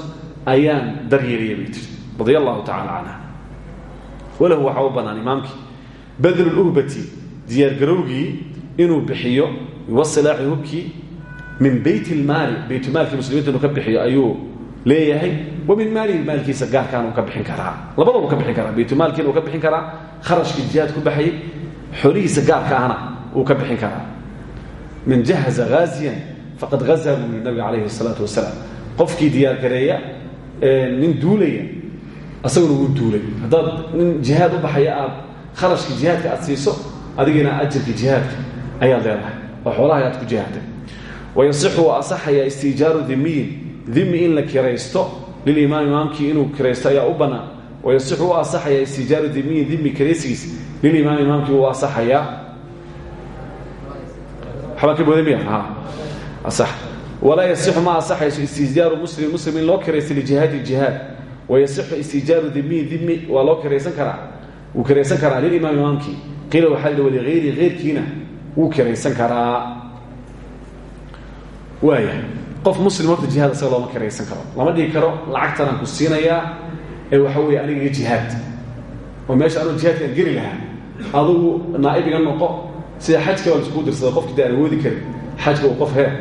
ayaan daryeeliyay bay tihi radia allahu tacala canha walahu waxaa u bannaan imaamkii badluluhbati diyaargarowgii inuu bixiyo wasilaaxi hubkii min bayt ilmaali baytulmaalkii muslimiinta inuu ka bixiyo ayuu leeyahay wa min maalihi maalkiisa gaarkaan uu ka bixin karaa. Labadaba ka bixin karaa baytulmaalkiina uu ka karaa kharashkii jihaad ku baxayay xoolihiisa gaarka ahna uu ka karaa. Man jahaza haaziyan faqad hazaa buu yiri nabiga calayhi salaatu wasalaam. Qofkii diyaargareeya nin duulaya asaguna wuu duulay. Haddaad nin jihaad u baxaya aad kharashkii jihaadka aad siiso adigiina ajarkii jihaadka ayaad leedahay oo xoolaha aad ku jihaadtay wayasixu waa asaxaya istijaaru dimiyin dimi in la kiraysto lilimaam imaamkii inuu kiraysto ayaa u bannaan wayasixu u asaxaya istijaaru dimiyin dimi kiraysigiis lilimaam imaamkii uu asaxayaa waxbaa ka booday miya ha asax walaa yasixu ma asaxayso istijaaru muslim muslim in loo kiraysto lijihaadi jihaad wayasixu istijaaru dimiyin dimi waa loo kiraysan karaa wuu kiraysan karaa lilimaam imaamkii qiila waxaa waligayri heyrkiina wuu kiraysan karaa waaya qof muslim horta jihaad isaga looma kiraysan karo. Lama dhihi karo lacagtanaan ku siinayaa ee waxa weeye aniga iga jihaad. Oo meesha anuu jihaadkaan geli lahaa. Adugu naa'ib iga noqo sida xajka baan iskugu dirsada qofkii de aan awoodi karin xajka qof heer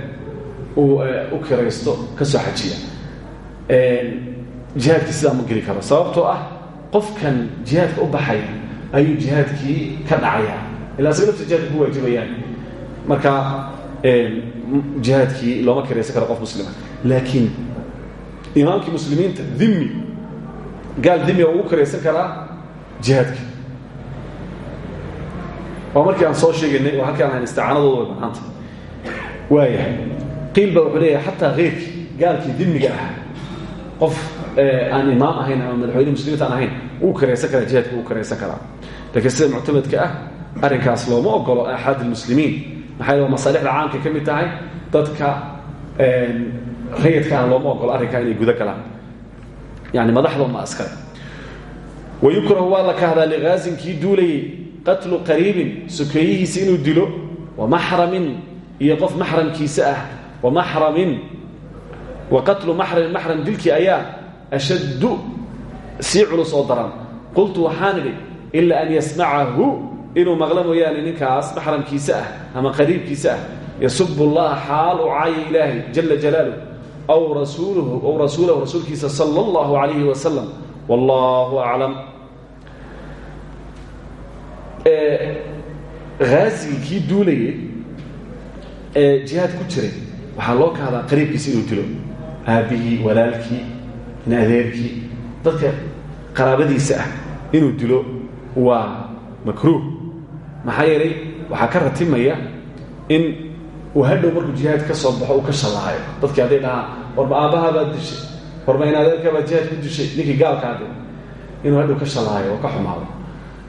uu u kiraysto ka soo xajiya. Jihaadkii sidaa ma geli karo. Sababtoo ah qofkan jihaadka u baxaya ayuu jihaadkii ka dhacayaa ilaa isaga lafta jihadka ku marka jihaadkii looma kiraysan karo qof muslima laakiin imaamkii muslimiinta dhimi gaal dhimiga ugu kiraysan karaa jihaadka waa markii aan soo sheegaynay oo halkii aan hayn isticaanadooda way banaanta waaya qiil baa wuxuu leeyahay xataa keyrkii gaalkii dhimiga ah qof aan imaam ahayn ama madaxweyne muslimiinta aan ahayn wuu kiraysan karaa jihaadka wuu kiraysan karaa laakiin sida muctamadka ah arrinkaas looma ogolo axaad almuslimiin maxaa masaalixda caamka ka mid tahay? Dadka rayidkaana looma ogolo arrinkaa inay guda galaan. Yani madaxdoodma askare wayukrahu waa la kahdaa lighaasin kii duulayay qatlu qariibin sokeeyihiisa inuu dilo wamaxramin iyo qof maxramkiisa ah wamaxramin wa qatlu maxramin maxram dilkii ayaa ashaddu sii culus qultu waxaan idhi an yasmacahu inuu maqlo mooyaane ninkaas maxramkiisa ah ama qariibkiisa ah yasubu llaha xaal u caaya ilaahay jala jalaaluh aw rasuuluhu aw rasuulahu rasuulkiisa sala allahu calayhi wasalam wallahu aclam haasigii kii duulayay ee jihaad ku jiray waxaa loo kahdaa qariibkiisa inuu dilo. Aabihii walaalkii in dadka qaraabadiisa ah inuu dilo waa makruuh maxaa yeelay waxaa ka ratimaya in uu hadhow markuu jihaad ka soo baxo uu ka shallaayo dadkii hadday dhahaan warba aabbahabaad dishay warba in adeerkaabaad jihaad ku dishay ninkii gaalkaade inuu hadhow ka shallaayo oo ka xumaado.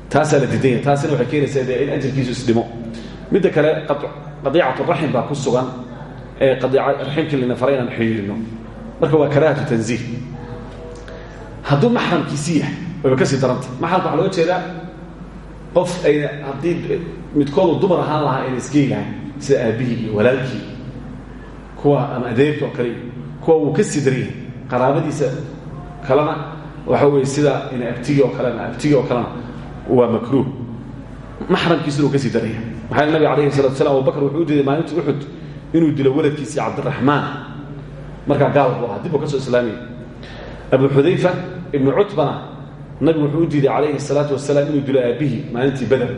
Taasaa la didanya taasina waxay keenaysaa dee in ajarkiisu isdhimo midda kale qadiicatu raxim baa ku sugan ee raximkii lina fara inaan marka waa karaahatu tanziih. Hadduu maxramkiisii yahay wayba ka sii daranta. Maxramka waxaa looga jeedaa qof ayna haddii midkoodu dumar ahaan lahaa ayna isgeyi lahayn sida aabbihii iyo walaalkii kuwa ama adeerkii oo kale kuwa wuu ka sii daryahay qaraabadiisa kalena waxa weye sida ina abtigii oo kalena abtigii oo kalena waa makruuh. Maxramkiisuna uu ka sii daraya maxaa nabig alayhi salatu slam abubakr wuxuu u diiday maalinta uxud inuu dilo waladkiisii cabdiraxmaan. Markaa gaal buu ahaa dib uu ka soo islaamiyey. Abu xudayfa ibnu cutbana nabigu wuxuu u diiday calayhi salaatu wasalaam inuu dilo aabihii maalintii beder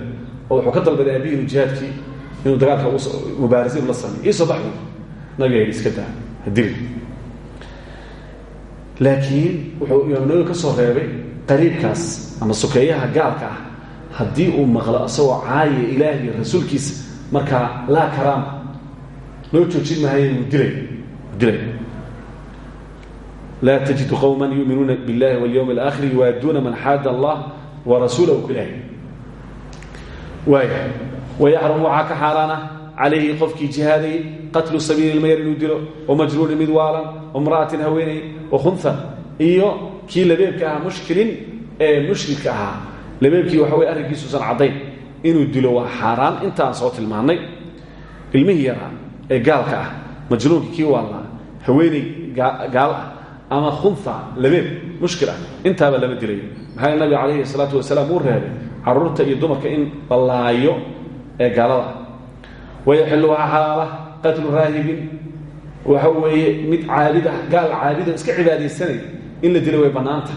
oo wuxuu ka dalbaday aabihii inuu jihaadkii inuu dagaalka mubaarisiin la sameyo iisoo bax buu nabiga iska daa ha dilin. Laakiin wuxuu imaam ka soo reebay qariibkaas ama sokeeyaha gaalka ah haddii uu maqlo isagoo caaya ilaah iyo rasuulkiisa markaa laa karaama. Loo joojin wuu dilay dilay laa tajidu qowman yuuminuuna biاllahi walyowmi اlaakhir yuwaaduuna man xaada allah warasuulahu kulaahi waay wayaxrumu waxaa ka xaaraan ah calayhi qofkii jihaadayey qatlu sabiili mayr inuu dilo oo iyo kii labeebka ahaa mushkilin ee mushrika ahaa labeebkii waxa wey arrinkiisuusan caddayn inuu dilo waa xaaraan intaan soo tilmaannay ilmihii ee gaalka ah majnuunka kii waalnaa haweenay gaal ah ama khunha labeeb mushkil ah intaaba lama dilayo maxaa nabiga calayhi salaatu wasalaam uu reebay? Caruurta iyo dumarka in la laayo ee gaalada. Ah wayaxilu waxaa xalaala qatlu waxa weeye mid caabida gaal caabida iska cibaadaysanay in la dilo way bannaanta.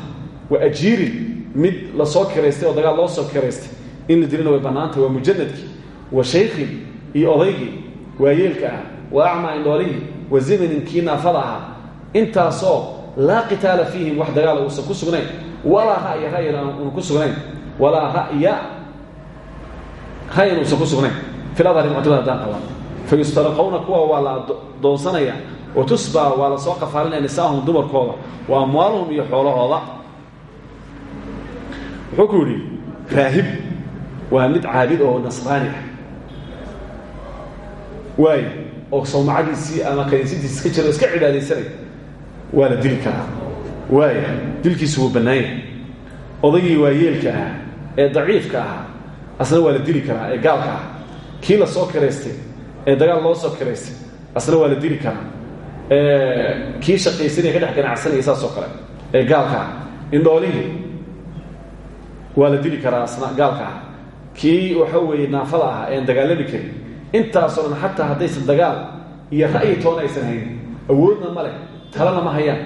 Wa ajiirin mid la soo kiraystay oo dagaal loo soo kiraystay in la dilina way bannaanta waa mujanadkii wa shaykhin iyo odaygii waayeelka ah wa acmaa indhoolihii wa zamanin kii naafada ahaa. Intaasoo laa qitaala fiihim wax dagaala uusan ku sugnayn. Walaa ra'ya ra'yan uuna ku sugnayn. Walaa ra'ya ra'yan uusan ku sugnayn. Filadari muctamad haddaan qabaan fa yustaraqowna kuwa waa la doonsanaya wa tusbaa waa la soo qafaalinaya nisaahum dumarkooda wa amwaaluhum iyo xoolahooda. Wuxuu ku yidhi raahib waa mid waa la dili karaa waaya dilkiisu wuu bannaanya odaygii waayeelka ah ee daciifka ahaa asna waa la dili karaa ee gaalka ah. Kii la soo kiraystay ee dagaal loo soo kiraystay asna waa la dili karaa. Kii shaqaysanaya ka dhex ganacsanaya saasoo kale ee gaalka ah. Indhoolihii waa la dili karaa asna gaalka ah. Kii waxa weeye naafada ah ean dagaalami karin. Intaasoo dhan xataa haddaysan dagaal iyo ra'yi toona aysan hayn awoodna ma leh talena ma hayaan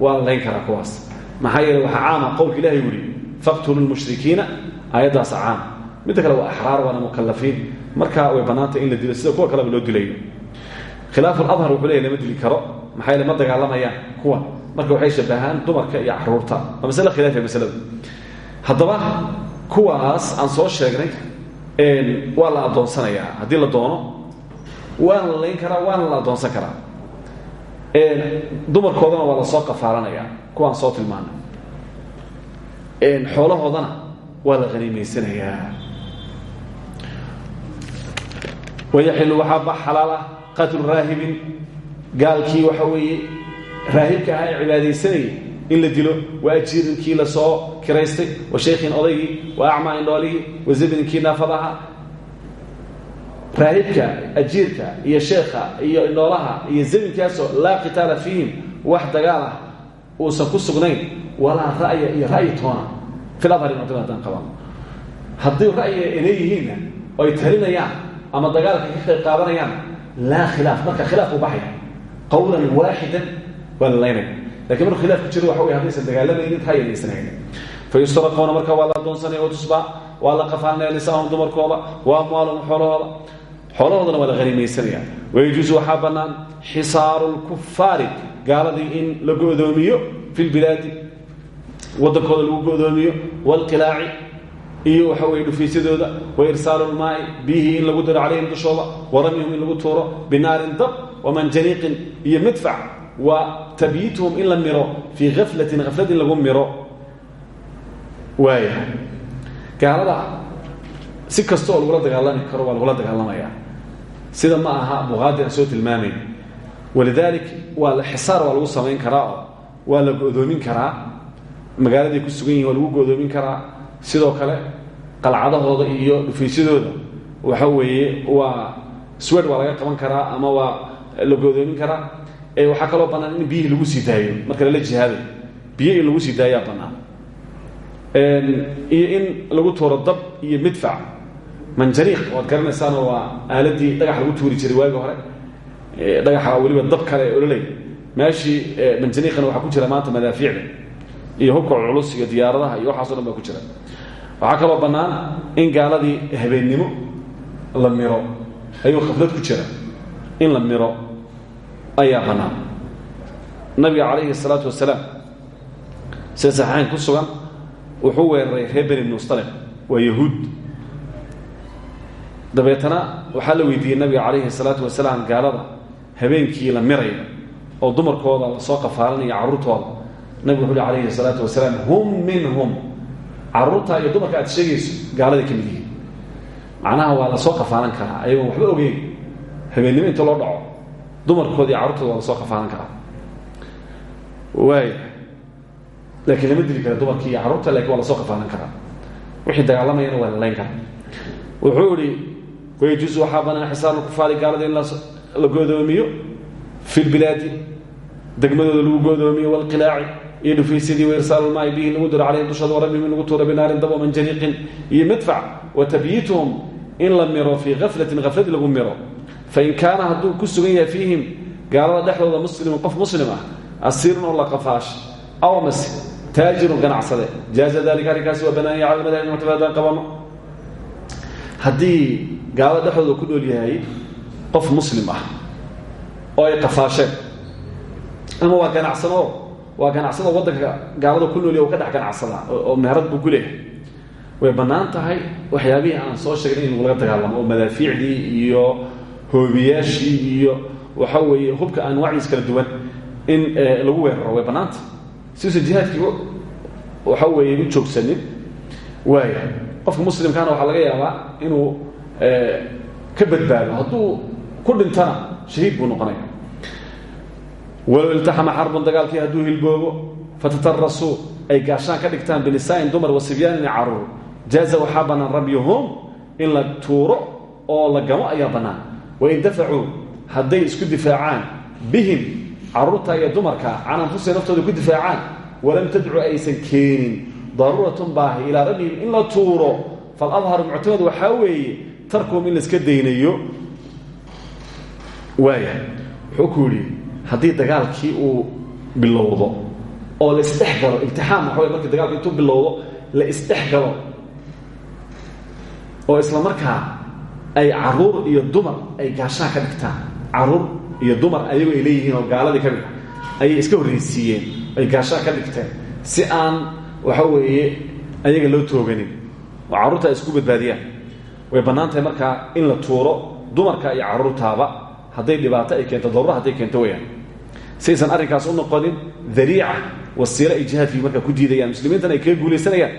waa la layn kuwaas. Maxaa yeele caama qowlka ilahay wuri faqtulu lmushrikiina aayaddaas caam. Midda kale waa axraar waana mukalafiin marka way bannaantay in la dilo sida kuwa kaleba loo dilayo. Khilaaf alahar wuxuu leeyahy lama dili karo. Maxaa ma dagaalamayaan kuwa. Marka waxay shabahaan dumarka iyo carruurta waa masale khilaafiya masalada haddaba kuwaas aan soo sheegnay waa la addoonsanayaa haddii la doono waana la layn karaa la addoonsan karaa dumarkoodana waa la soo qafaalanayaa kuwaan soo tilmaanay. Xoolahoodana waa la haniimaysanayaa wayaxilu waxaa xalaal ah qatlu raahibin. Gaalkii waxa weeye raahibka ahaa ee cibaadaysanayay in la dilo wa ajiirinkii la soo kiraystay wa shaykhin odaygii wa acmaa indhoolihii wa zabninkii naafadaha raahibka ajiirka iyo sheekha iyo indhoolaha iyo zabinkaasoo laa qitaala fiihim wax dagaal ah uusan ku sugnayn. Walaa ra'ya iyo ra'yi toona. Fil adhari muctamad haddaan qabano haddii ra'yi ay leeyihiinna oy talinayaan ama dagaalka ka qayb qaadanayaan laa khilaaf. Marka khilaaf u baxaya qawlan waaxidan waa la laynaya khilaaf ku jiro waxa wey haddaysan dagaalamaynin ra'yi aysan haynin fayustaraqoona marka waa la oo tusbaa waa la qafaalinaya nisaahum dumarkooda. Wa amwaalahum xoolahooda xoolahoodana waa la hanimaysanaya wayajuusu waxaa bannaan. Xisaaru lkufaari gaaladii in la go'doomiyo fi lbilaadi waddankooda lagu go'doomiyo. Waalqilaaci iyo waxa weye dhufaysyadooda wa irsaalu lmaai biyihii in lagu diro calayhim dushooda. Wa in lagu tuuro. Binaarin dab. Wamanjaniiqin iyo midfac. Wa tabyiituhum in miro. Fii haflatin haflad in lagu miro. Waaya gaalada si kasta oo lagula dagaalami karo waa lagula dagaalamaya. Sida ma aha buqaadi aan soo tilmaamayn walidalik waa xisaar waa lagu samayn karaa oo waa la go'doomin karaa. Magaaladay ku sugan yihiin waa lagu go'doomin karaa. Sidoo kale qalcadahooda iyo dhufaysyadooda waxa weeye waa swed waa laga qaban karaa ama waa la go'doomin karaa. Waxaa kaloo bannaan in biyihii lagu sii daayo marka lala jihaaday biyo lagu sii daayaa iyo in lagu tuuro dab iyo midfac. Manjaniiq waad garanaysaano waa aaladii dhagax lagu tuuri jiray waagi hore. Dhagaxa weliba dab kale ololay meeshii manjaniiqana waxaa ku jira maanta madaafiicda iyo hubka culus iyo diyaaradaha iyo waxaaso dhan baa ku jira. Waxaa kaloo bannaan in gaaladii habeennimo la miro. Ayuu khaflad ku jira. In la miro ayaa bannaan. Nabiga calayhi الsalaatu wasalaam sida saxiixayn ku sugan wuxuu weeraray reer beni mustalem waa yahuud dabeetana waxaa la weydiiyey nabiga calayhi salaatu wasalaam gaalada habeenkii la miraya oo dumarkooda la soo qafaalanaya carruurtooda nabig wuxuu leh calayhi salaatu wasalaam hum minhum. Carruurtaa iyo dumarka aad sheegayso gaalada ka mid yihiin. Macnaha waa la soo qafaalan karaa ayagoon waxba ogeyn. Habeennimo inta loo dhaco dumarkooda iyo carrurtooda waa la soo qafaalan karaa. Waaya laakiin lama dili kara dumarkii iyo carruurta laakiin waa la soo qafaalan karaa wixii dagaalamayana waa la layn karaa wuxuu ihi wayajuusu waxaa banaan xisaaru kufaari gaalada in la go'doomiyo fi lbilaadi degmadooda lagu go'doomiyo walqilaaci iyo dhufaysyadii wairsaalulmaai bihi lagu diro calayhim dushooda warabihim in lagu tuuro binaarin dab wamanjaniiqin iyo midfac wa tabyiituhum in la miro fii haflatin hafladi lagu miro fain kaana hadduu ku sugan yahay fiihim gaalada dhexdooda muslimun qof muslim ah la qafaash aw mase taajirun ganacsade jaaza dalika arrinkaasi waa banaanya cala madhabi muctabadaan qabano haddii gaalada dhexdooda ku dhool yahay qof muslim ah oo ay qafaasheen ama waa ganacsano waa ganacsada waddanka gaalada ku noolya o ka dhex ganacsada oo meherad buu ku leeyahay way bannaan tahay waxyaabihii aan soo sheegnay in laga dagaalamo oo madaafiicdii iyo hoobiyaashii iyo waxa hubka anwaacdiis kala duwan in lagu weeraro way bannaanta siuusan jihaadkii waxa weeye u joogsanin. Waaya qofka muslimkaana waxaa laga yaabaa inuu ka badbaado. Hadduu ku dhintana shahiid buu noqonaya. Walow iltaxama xarbun dagaalkii hadduu hilboobo fatatarasuu ay gaashaan ka dhigtaan binisaain dumar wa sibyaanin carruur. Jaaza waxaa bannaan rabyuhum in la tuuro oo la gamo ayaa bannaan. Wain dafacuu hadday isku difaacaan bihim carruurta iyo dumarka can anfusihim naftooda ku difaacaan walam tadcu aysan keenin. Daruuratun baahi ilaa rabyihim in la tuuro faladharu muctamad waxaa weeye tarkuhum in laiska daynayo. Waaya wuxuu ku yidhi haddii dagaalkii uu bilowdo oo laisdhex galo imtixaan waxa markii dagaalku intuu bilowdo la isdhex oo isla markaa ay carruur iyo dumar ay gaashaan ka dhigtaan carruur iyo dumar ayagu ay leeyihiin oo gaaladii ka mid ayay iska horreysiiyeen ay gaashaan ka dhigteen si aan waxa weeye ayaga loo tooganin. Oo carruurta ay isku badbaadiyaan. Way bannaan tahay markaa in la tuuro dumarka iyo carruurtaaba hadday dhibaato ay keento daruura hadday keento weyaan saysan arrinkaas u noqonin dariica wasiilo ay jihaadkii markaa ku diidayaan. Muslimiintana ay kaga guulaysanayaan.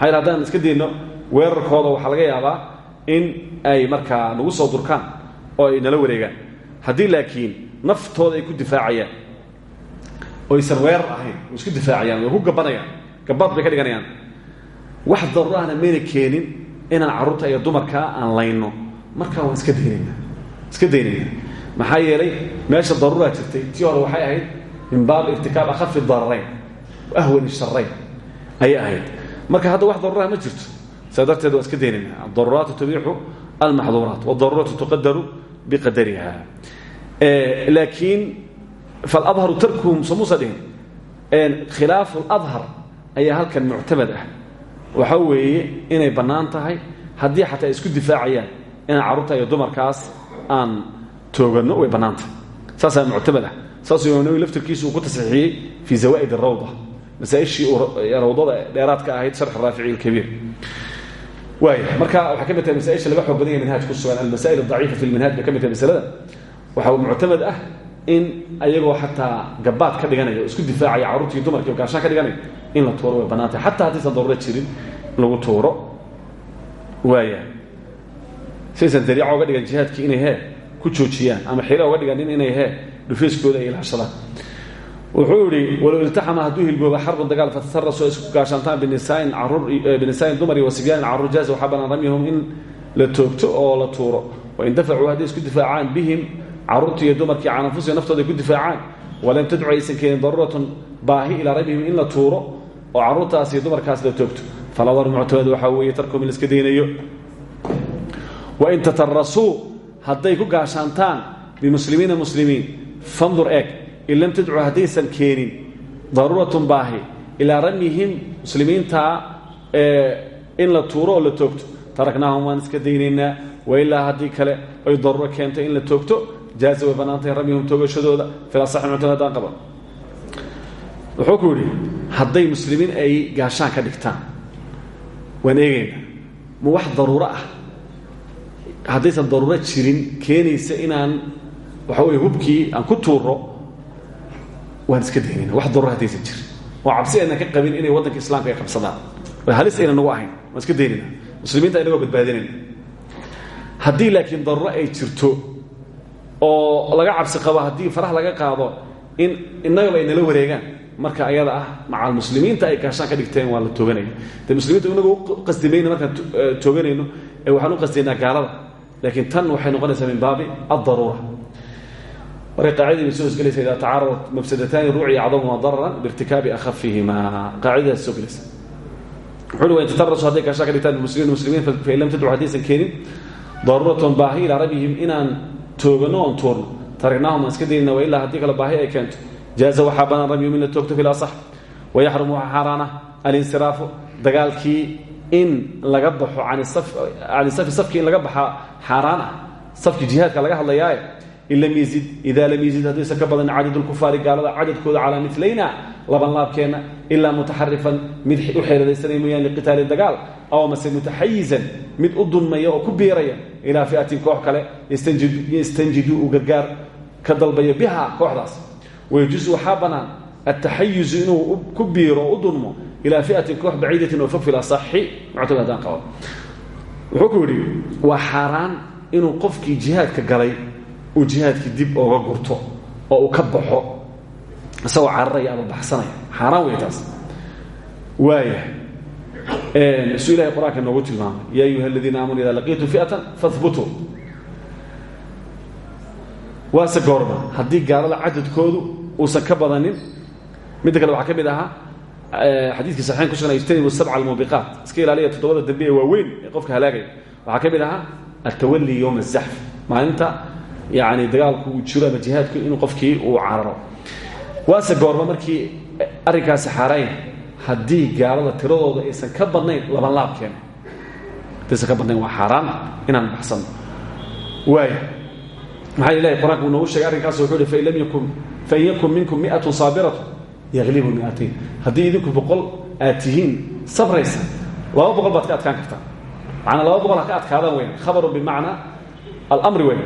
Maxaa yal iska dayno weerarkooda waxaa laga yaabaa in ay markaa nagu soo durkaan oo ay nala wareegaan haddii laakiin naftooda ay ku difaacayaan oysan weerar ahayn way isku difaacayaan way ku gabanayaan gabaad ka dhiganayaan wax daruuro ahna mayna keenin inaan carruurta iyo dumarkaa aan layno. Markaa waan iska daynayna iska daynayna. Maxaa yeelay meesha daruuraa jirtay tii waxay ahayd min baab irtikaab akhafi dararayn ahwani sharayn ahayd. Marka hadda wax daruuraha ma jirto saa darteed waan iska daynayna. Adaruuraatu tubiixu almaxduuraat wadaruuratu tuqadaru biqadariha laakiin faladharu tarkuhum somuusa dhihin khilaafu ladhar ayaa halkan muctamad ah. Waxa weeye inay bannaan tahay haddii xataa ay isku difaacayaan inaan carruurta iyo dumarkaas aan tooganno way bannaan tahay. Saasaa muctamad ah. Saasuu imaam nawi laftirkiisu uu ku tasxiixiyey fii zawaa'id arawda masaaishii rawdada dheeraadka ahayd sharx raafici ilkabiir waaya marka waxay ka mid tahay masaaisha laga xoog badan yahay manhaj ku sugan almasaa'il adaciifa fi lmanhaj bay ka mid tahay masalada waxa muctamad ah in ayagoo xataa gabaad ka dhiganaya o isku difaacaya carruurtii dumarkii o gaashaan ka dhiganaya in la tuuro way bannaan tahay xataa haddaysan jirin lagu tuuro. Waaya saysan dariica uga dhigan jihaadkii inay hee ku joojiyaan ama xila uga dhiganin inay hee dhufeyskooda ay ilaashadaan. Wuxuu yihi walow iltaxama hadduu hilbooba xarbun dagaal fatasarasoo isku gaashaantaan binisaain carruur dumar iyo wasibyaanin carruur jaaza waxaa bannaan ramyahum in la toogto oo la tuuro. Wain dafacuu hadday isku difaacaan bihim carruurtii iyo dumarkii can anfusihim naftooda ku difaacaan. Walam tadcu aysan keenin daruuratun baahi ilaa rabbihim in la tuuro oo dumarkaas la toogto. Faladaru muctamad waxaa weeye tarkum in la iska daynayo. Wain tatarasuu ku gaashaantaan bimuslimiina muslimiin fandur eeg in lam tadcu haddaysan keenin daruuratun baahi ilaa ramyihim muslimiintaa in la tuuro la toogto. Taraknaahum waan iska daynaynaa wailaa haddii kale ay daruuro keento in la toogto jaaza way bannaantahay ramyihum toogashadooda filasaxi muctamad haddaan qaban wuxuu ku yidhi hadday muslimiin ay gaashaan ka dhigtaan waan eegaynaa ma wax daruuro ah haddaysan daruuro jirin keenaysa inaan waxa weye hubkii aan ku tuuro waan iska daynayna wax daruuro haddaysan jirin oo cabsi aynan ka qabin inay waddanka islaamka ay qabsadaan halis aynan nagu ahayn waan iska daynayna muslimiinta aynagoo badbaadinayna haddii laakiin daruuro ay jirto oo laga cabsi qabo haddii faraha laga qaado in innagaba ay nala wareegaan. Marka ayada ah macal muslimiinta ay gaashaan ka dhigteen waa la tooganaya de muslimiinta inagu qasdimayna markaan tooganayno ee waxaan u qasdaynaa gaalada. Laakiin tan waxay noqonaysaa min baabi addaruura. Marka qaacidadii bay soo hosgelaysa idaa tacaaradat mafsadataani ruuciya acdamuma dararan biirtikaabi akhafihimaa qaacidadaas soo gelaysa wuxuu wa in tatarasu hadday gaashaan ka dhigtaan muslimiin muslimiin fain lam tadcu haddaysan keenin daruuratun baahi ilaa rabbihim inaan toogano oon tuurno taragnaahum aan iska daynana wa ilaa haddii kale baahi ay keento. Jaaza waxaa banaan ramyum in la toogto fi lasax wayaxrumu waxaa xaaraana alinsiraafu dagaalkii in laga baxo can safi safkii in laga baxaa xaaraan ah. Safkii jihaadka laga hadlayaaye in lam idaa lam yizid haddaysan ka badan cadad lkufaari gaalada cadadkooda calaa milayna laban laabkeenna ilaa mutaxarifan mid u xeeladaysanay mooyaan liqitaali dagaal aw mase mutaxayizan mid u dunmaya oo ku biiraya ilaa fiatin koox kale yastanjidu uu gargaar ka dalbayo biha kooxdaas. Wayajuusu waxaa bannaan altaxayuzu inuu ku biiro oo u dunmo ilaa fiatin koox baciidatin oo fog fi lasaxi muctamad haddaan qabo wuxuu ku yidhi waa xaaraan inuu qofkii jihaadka galay uu jihaadkii dib ooga gurto oo uu ka baxo isagoo cararaya ama baxsanaya. Xaaraan wey taas waaya su ilahay qur'aanka noogu tilmaamay ya ayuha aladiina aamanu ida laqiitum fiatan fahbutuu waase goorma. Haddii gaalada cadadkoodu uusan ka badanin midda kale waxaa ka mid ahaa xadiiskii saxiin ku sugan ijtanibu sabca almuubiqaat iska ilaaliya toddobada dambe ee waaweyn ee qofka halaagaya waxaa ka mid ahaa altawali yowma azaxf maalinta yani dagaalku uu jiro ama jihaadku inuu qofkii uu cararo. Waase goorma markii arrinkaasi xaaraan haddii gaalada tiradooda aysan ka badnayn laban laabkeena hadaysan ka badnayn waa xaaraan inaan baxsanno waaya maxaa ilahay qur'aanka uu noogu shegay arrinkaas wuxuu hi fain lam yakun fain yakun minkum miatun saabiratu yaglibu miatain haddii idinku boqol aad tihiin sabraysa laba boqol baad ka adkaan kartaa. Macnaa laba boqol ha ka adkaadaan weyn. Khabarun bimacnaa almri weyn.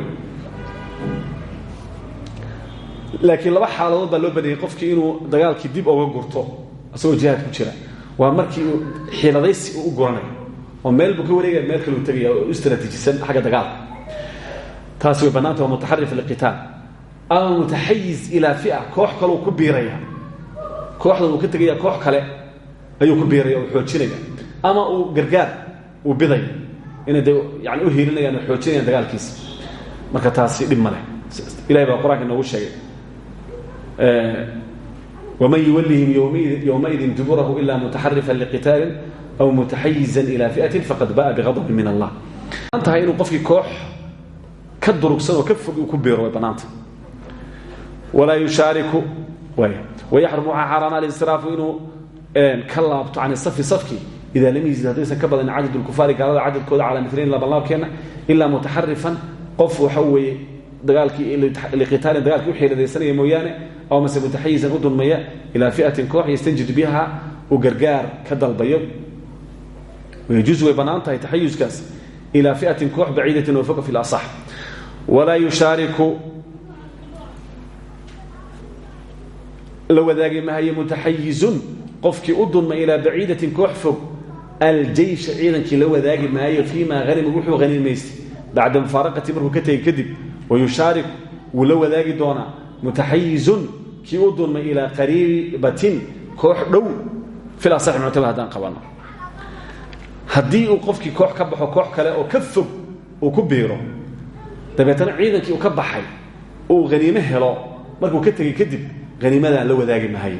Laakiin laba xaaladood baa loo baneeyey qofkii inuu dagaalkii dib oga gurto isagoo jihaad ku jira. Waa markii uu xiiladaysi u oo meel buu ka wareegaya meel kale uu tegaya oo istraatiijisan xagga dagaalka taasi way bannaanta waa mutaxarif liqitaal. Ama mutaxayiz ilaa fia koox kaleu ku biiraya. Kooxdan uu ka tegaya koox kale ayuu ku biiraya oo xoojinaya. Ama uu gargaar uu bidayo inay de u hiilinayaan oo xoojinayaan marka taasi dhib ma leh. Ilahay baa qur'aanka wman yuwlihim ywmaidin duburahu ila mutaxarifan liqitaalin aw mutaxayizan ila fiatin faqad ba'a biadbin min allah tahay inuu qofkii koox ka durugsan oo ka fog uu ku biiro way bannaanta walaa yushaariku wayaxrumu waxaa xaaraana alistiraafu inuu ka laabto can safi safki ida lam yzid haddaysan ka badan cadad lkufaari gaalada cadadkooda dagaalkii liqitaalin dagaalkii u xiiladaysanaya mooyaane aw mase mutaxayizan u dulmaya ilaa fiatin koox yastanjid biha uu gargaar ka dalbayo. Yajuusu way bannaan tahay taxayuskaas. Ilaa fiatin koox baciidatin oo foga fi lasax walaa yushaariku la wadaagi mahayo mutaxayizun qofkii u dulma ilaa baciidatin koox fog aljeysha ciidankii la wadaagi maayo fii ma hanima wuxuu haniimaystay bacda mufaaraqati markuu ka tegey kadib wayushaarik wuu la wadaagi doonaa mutaxayizun kii u dulmay ilaa qariibatin koox dhow fil asaxi muctamad haddaan qabano haddii uu qofkii koox ka baxo koox kale oo ka fog uu ku biiro dabeetana ciidankii uu ka baxay uu haniime helo markuu ka tegey kadib haniimadaan la wadaagi mahayo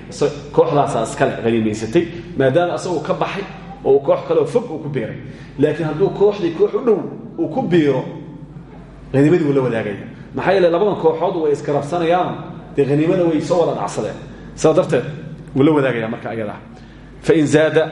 kooxdaasaa iskale haniimaysatay maadaama asagoo ka baxay oo koox kaleoo fog haniimadii wuu la wadaagaya maxaa yeele labadan kooxood way iskarabsanayaan dee haniimada way soo wada dhacsadeen. Sidaa darteed wadaagaya marka ayadaa fain zaada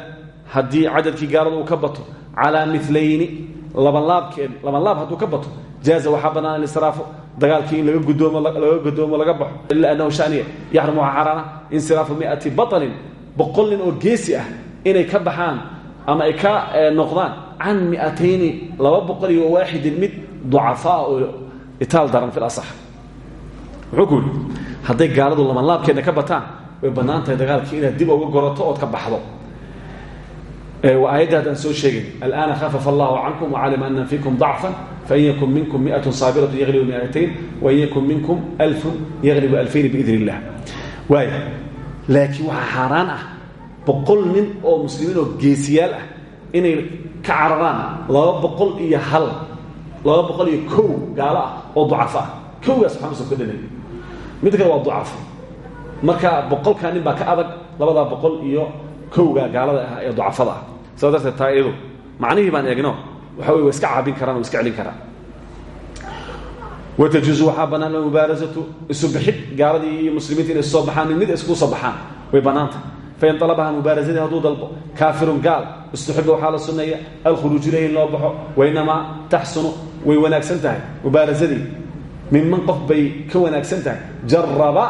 haddii cadadkii gaalada uu ka bato calaa milayni labanlaabkeed labanlaab hadduu ka bato jaaza waxaa bannaan alisraafo dagaalkii in laga gudoomo laga gudoomo laga baxo. Ila annahu shaniya yaxrum waxaa xaaraana insiraafu miati baطalin boqol nin oo geesi ah inay ka baxaan ama ay ka noqdaan can miatayni laba boqol iyo waaxidin mid ducafaa oo itaal daran filasax wuxuu ku yidhi hadday gaaladu lamanlaabkeedna ka bataan way bannaan dagaalkii inaad dib uga gorato ood ka baxdo. Waa aayadda haddaan soo sheegay alana khafafa allahu cankum wacalima ana fiikum dacfan fain yakun minkum miatun saabiratu yaglibu miatayn wain yakun minkum alfun yaglibu alfayn biidn illah waay laakiin waxaa xaaraan ah boqol nin oo muslimiin oo geesiyaal ah inay ka cararaan laba boqol iyo hal laba boqol iyo kow gaalo ah oo ducafo ah kowgaas waxaa masoo ka dhanay mid kale waa ducafo marka boqolkaa nin baa ka adag labadaa boqol iyo kowga gaalada ah ee ducafada ah. Sidaa darteed taa iyadu macnihii baan eegno. Waxa wey wa iska caabin karaan o iska celin karaan. Watajuusu waxaa bannaan almubaarasatu isu bixid gaaladii iyo muslimiinta inay soo baxaan mid mid iskugu soo baxaan. Way bannaanta fain alabaha mubaarasadii hadduu dalbo kaafirun gaal istuxiba waxaa la sunneeya alkhuruuj ilayhi in loo baxo wainamaa taxsunu way wanaagsan tahay mubaarasadii minman qof bay ka wanaagsan tahay. Jaraba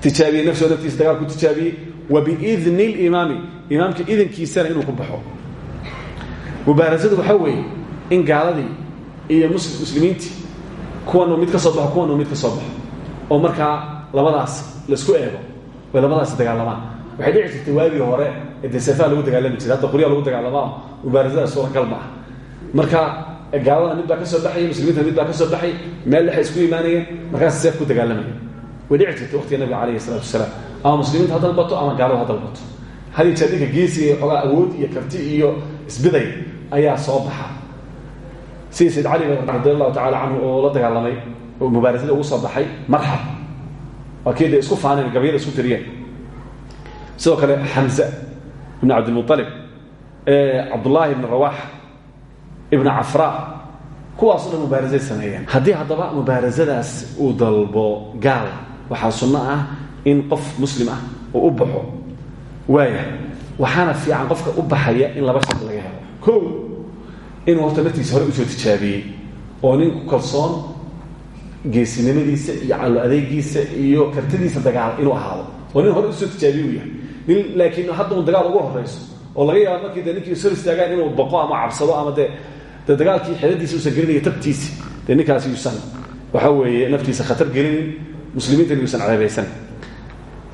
tijaabiyey nafsoo naftiisa dagaal ku tijaabiyey wa biidni اlimaami imaamka idankiisana inuu ku baxo. Mubaarasadu waxaa weeye in gaaladii iyo muslimiintii kuwanuu mid ka soo baxo kuwanuu mid ka soo baxo. Oo markaa labadaas la isku eego way labadaasi dagaalamaan. Waxay dhici jirtay waagii hore ee dee lagu dagaalami jiray hadda qoryaa lagu dagaalamaa mubaarasada suuragal ma ah marka gaaladana mid baa ka soo baxaya muslimiintana mid baa ka soo baxay meel dhexa isku imaanayeen markaas seef ku dagaalamaya way waqtiga nabiga calayhi salatu wasalaam. Ama muslimiinta ha dalbato ama gaaladu ha dalbato had jeer ninka geesiga awood iyo karti iyo isbiday ayaa soo baxa. Sayd cali radi allahu tacala oo la dagaalamay oo mubaarasada ugu soo baxay marxab. Waa isku faaneen gabayada isku tiriyeen. Sidoo kale xamza ibn cabdilmualib cabdullaahi ibn rawax ibn cafra kuwaasoo dhan mubaarasay sameeyeen haddii haddaba mubaarasadaas uu dalbo gaal waxaa sunno ah in qof muslim ah oo u baxo. Waaya waxaana fiican qofka u baxaya in laba shar laga helo. Kow inuu horta naftiisa hore u soo tijaabiyey oo nin ku kalsoon geesinimadiisa iyo callo adeegiisa iyo kartidiisa dagaal inuu ahaado. Oo nin hore u soo tijaabiye u yahay. Nin laakiin hadda un dagaal ugu horeyso oo laga yaabo markii de ninkii istaagaan inuu baqo ama cabsado ama de dagaalkii xeladiisa usan gelinayo tabtiisi dee ninkaasi yuusan waxa weeye naftiisa khatar gelinin muslimiintana yuusan ceebaysan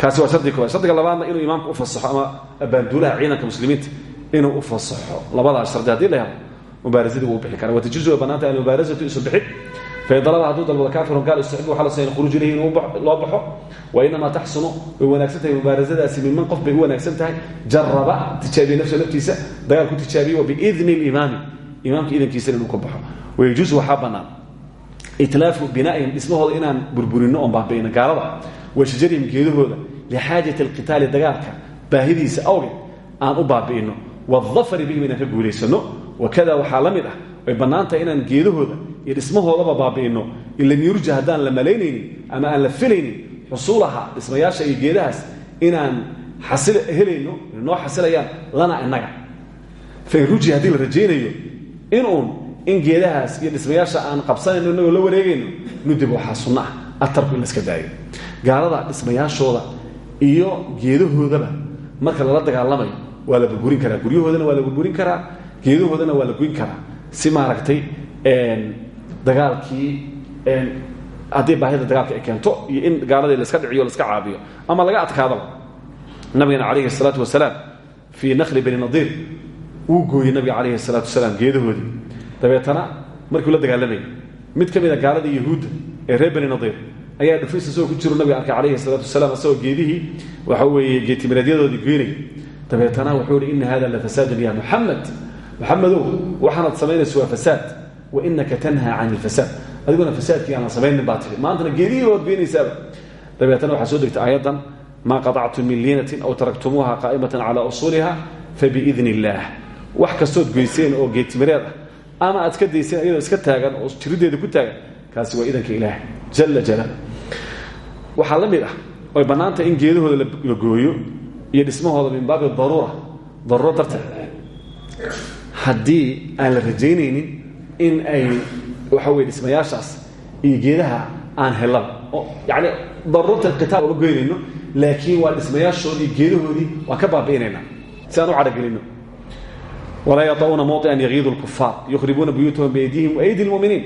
kaasi waa shardiga koowaad. Shardiga labaadna inuu imaamka u fasaxo ama abaanduulaha ciidanka muslimiinta inuu u fasaxo. Labadaas shardi haddii la helo mubaarasadii wuu bixi kara watajuzu way banaanta almubaarasatu isu bixid faydalada hadduu dalbado kafirun gaal istaxib waxa la sameyn khuruuj ilayhi inuu loo baxo. Wa inamaa taxsunu way wanaagsan tahay mubaarasadaasi minman qof bay u wanaagsan tahay. Jaraba tijaabiye nafsa naftiisa dagaal ku tijaabiye wa biidni limaami imaamka idankiisana inuu ka baxo. Wayajuusu waxaa bannaan itlaafu binaa'ihim dhismahooda inaan burburinno oon baabi'ino gaalada. Wa shajarihim geedahooda lixaajati alqitaali dagaalka baahidiisa awgeed aan u baabi'ino waadafari bihim inaan ka wakada waxaa la mid ah way bannaantahay inaan geedahooda iyo dhismahoodaba baabi'ino in lam yurja la malaynaynin ama aan la filaynin xusuulaha dhismayaasha iyo geedahaas inaan xasil helayno noo xasilayaan lana inaga. Fain ruji haddii inuun in geedahaas iyo dhismayaasha aan qabsanayno inagoo la wareegayno nudib waxaa sunno ah atarku in la iska daayo. Gaalada dhismayaashooda iyo geedahoodaba marka lala dagaalamayo waa la burburin karaa. Guryahoodana waa la burburin karaa geedahoodana waa la goyn karaa. Si maaragtay dagaalkii haddii baahida dagaalka ay keento iyo in gaaladii laska dhiciyo laska caabiyo ama laga adkaadaba nabigeena calayhi الsalaatu wasalaam fii nakli bani nadiir uu gooyey nabiga calayhi salaatu salaam geedahoodii. Dabeetana markiu la dagaalamayay mid ka a gaalada yahuudda ee reer bani ayaa dhufis isagoo ku jiro nabiga arkay calayhi salaatu wasalaam isagoo geedihii waxa weeye geetimireedyadoodii goynaya dabeetana wuxuu ihi ina hada la fasaadun ya muxamed muxamedow waxaanad samaynaysa waa fasaad. Wa inaka tanhaa can ilfasaad adiguna fasaadkii aan la samaynin baa tihi maantana geedihii baad goynaysaaba dabeetana soo degta aayaddan maa qadactum min liinatin aw taraktumuuha qaa'imatan calaa usuuliha fabiidni illaah wax kastood goyseen oo geetimireed ah ama aad iska dayseen iyadoo iska taagan oo jirideeda ku taagan kaasi waa idanka ilaah jala jalal waxaa la mid ah oy bannaantah in geedahooda la gooyo iyo dhismahooda min baabi daruura daruuro darteed. Haddii aan la in ay waxa weye dhismayaashaas iyo geedaha aan helaba oo yani daruurta qitaal uma goynayno laakiin waa dhismayaashoodii geedahoodii waan ka baabi'inaynaa si aan u cadhagelino walaa yata'uuna mawطican yagiidu lkufaar yukhribuuna buyuutahum biaydihim waaydi lmuminiin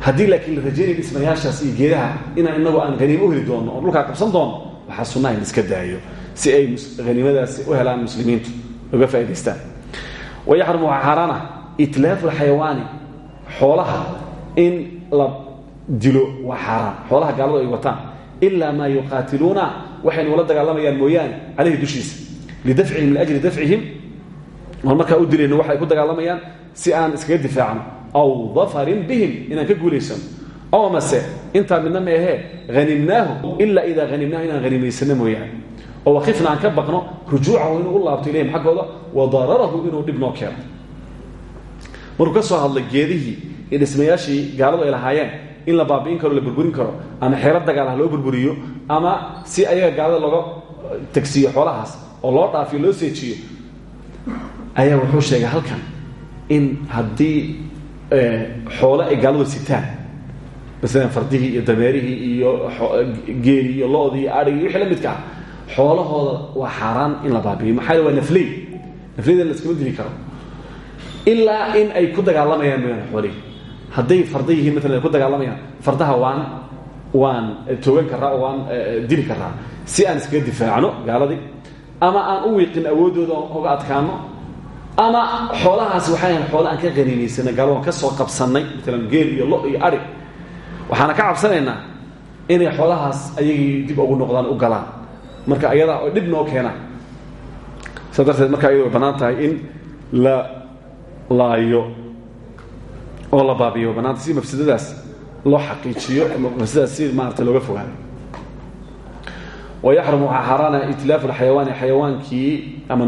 haddii laakiin la rajaynaya dhismayaashaas iyo geedaha inaan inagu aan haniimo u heli doonno oo dhulkaa qabsan doono waxaa sunnaha in iska daayo si ay haniimadaasi u helaan muslimiintu uga faa'idaystaan wayaxrumu waxaa xaaraana itlaafu alxayawaani xoolaha in la dilo waa xaaraan xoolaha gaaladu ay wataan ilaa maa yuqaatiluuna waxaynu ula dagaalamayaan mooyaane caleyhi dushiisa lidafcihim liajli dafcihim oon markaa u dilayno waxay ku dagaalamayaan si aan iskaga difaacno. Aw dafarin bihim inaan ka guulaysano mase intaa midna ma ahee hanimnaahu ilaa idaa hanimnaahu inaan hanimaysano mooyaane. Oo wakifna aan ka baqno rujuucahu inuu u laabto ilayhim xaggooda wa dararahu inuu dhib noo keeno. Soo hadlay geedihii iyo dhismayaashii gaaladu ay lahaayeen in la baabi'in karo la burburin karo ama xeero dagaal ah loo burburiyo ama si ayaga gaalada looga tagsiiyo xoolahaas oo loo dhaafiyo loo seejiyo ayaa wuxuu sheegay halkan in haddii xoole ay gaaladu sitaan masalan fardihii iyo dameerihii iyo geelii iyo lo-dii iyo adhigii wixii la midka ah xoolahooda waa xaaraan in la baabi'iyo. Maxaa waa nafley. Nafleyda laskama dili karo. Ilaa in ay ku dagaalamayaan mooyaane xoolihii hadday farda yihiin maalan ku dagaalamayaan fardaha waan waan toogan karaa waan dili karaa si aan iskaga difaacno gaaladii ama aan u wiiqin awooddooda oga adkaano ama xoolahaasi waxay ahayn xoole aan ka qaniinaysanay gaalo aan ka soo qabsannay maalan geel iyo lo iyo adhig waxaana ka cabsanaynaa inay xoolahaas ayagii dib ugu noqdaan u galaan. Marka ayadaa oo dhib noo keenaan saa marka ayado way bannaan in la laayo oo la baabiyo way mafsadadaas loo xaqiijiyo mafsadadaas si maarata looga fogaado. Wayaxrumu waxaa xaaraana itlaafu lxayawaani xayawaankii ama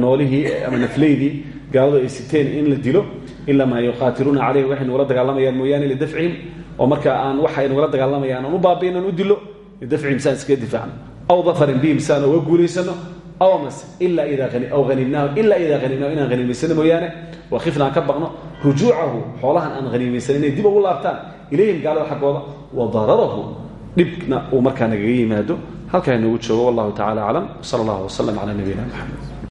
gaaladu ay siteen in la dilo ilaa maa yuqaatiluuna caleyhi waxay nugula dagaalamayaan mooyaane lidafcihim oo marka aan waxay nugula dagaalamayaan aan u baabi'in u dilo lidafcihim saan iskaga difaacno. Aw dafarin bihim si aan uga guulaysano aw mase ilaa idaa aw hanimnaahu ilaa idaa hanimnaahu inaan haniimaysano mooyaane. Wa khifna aan ka baqno rujuucahu xoolahan aan haniimaysanin inay dib ugu laabtaan. Ilayhim gaalada xaggooda wa dararahu dhibna uu markaa nagaga yimaado. Halkaa inoogu joogo wallahu tacala aclam sala allah waslm calaa nabiyina mxamed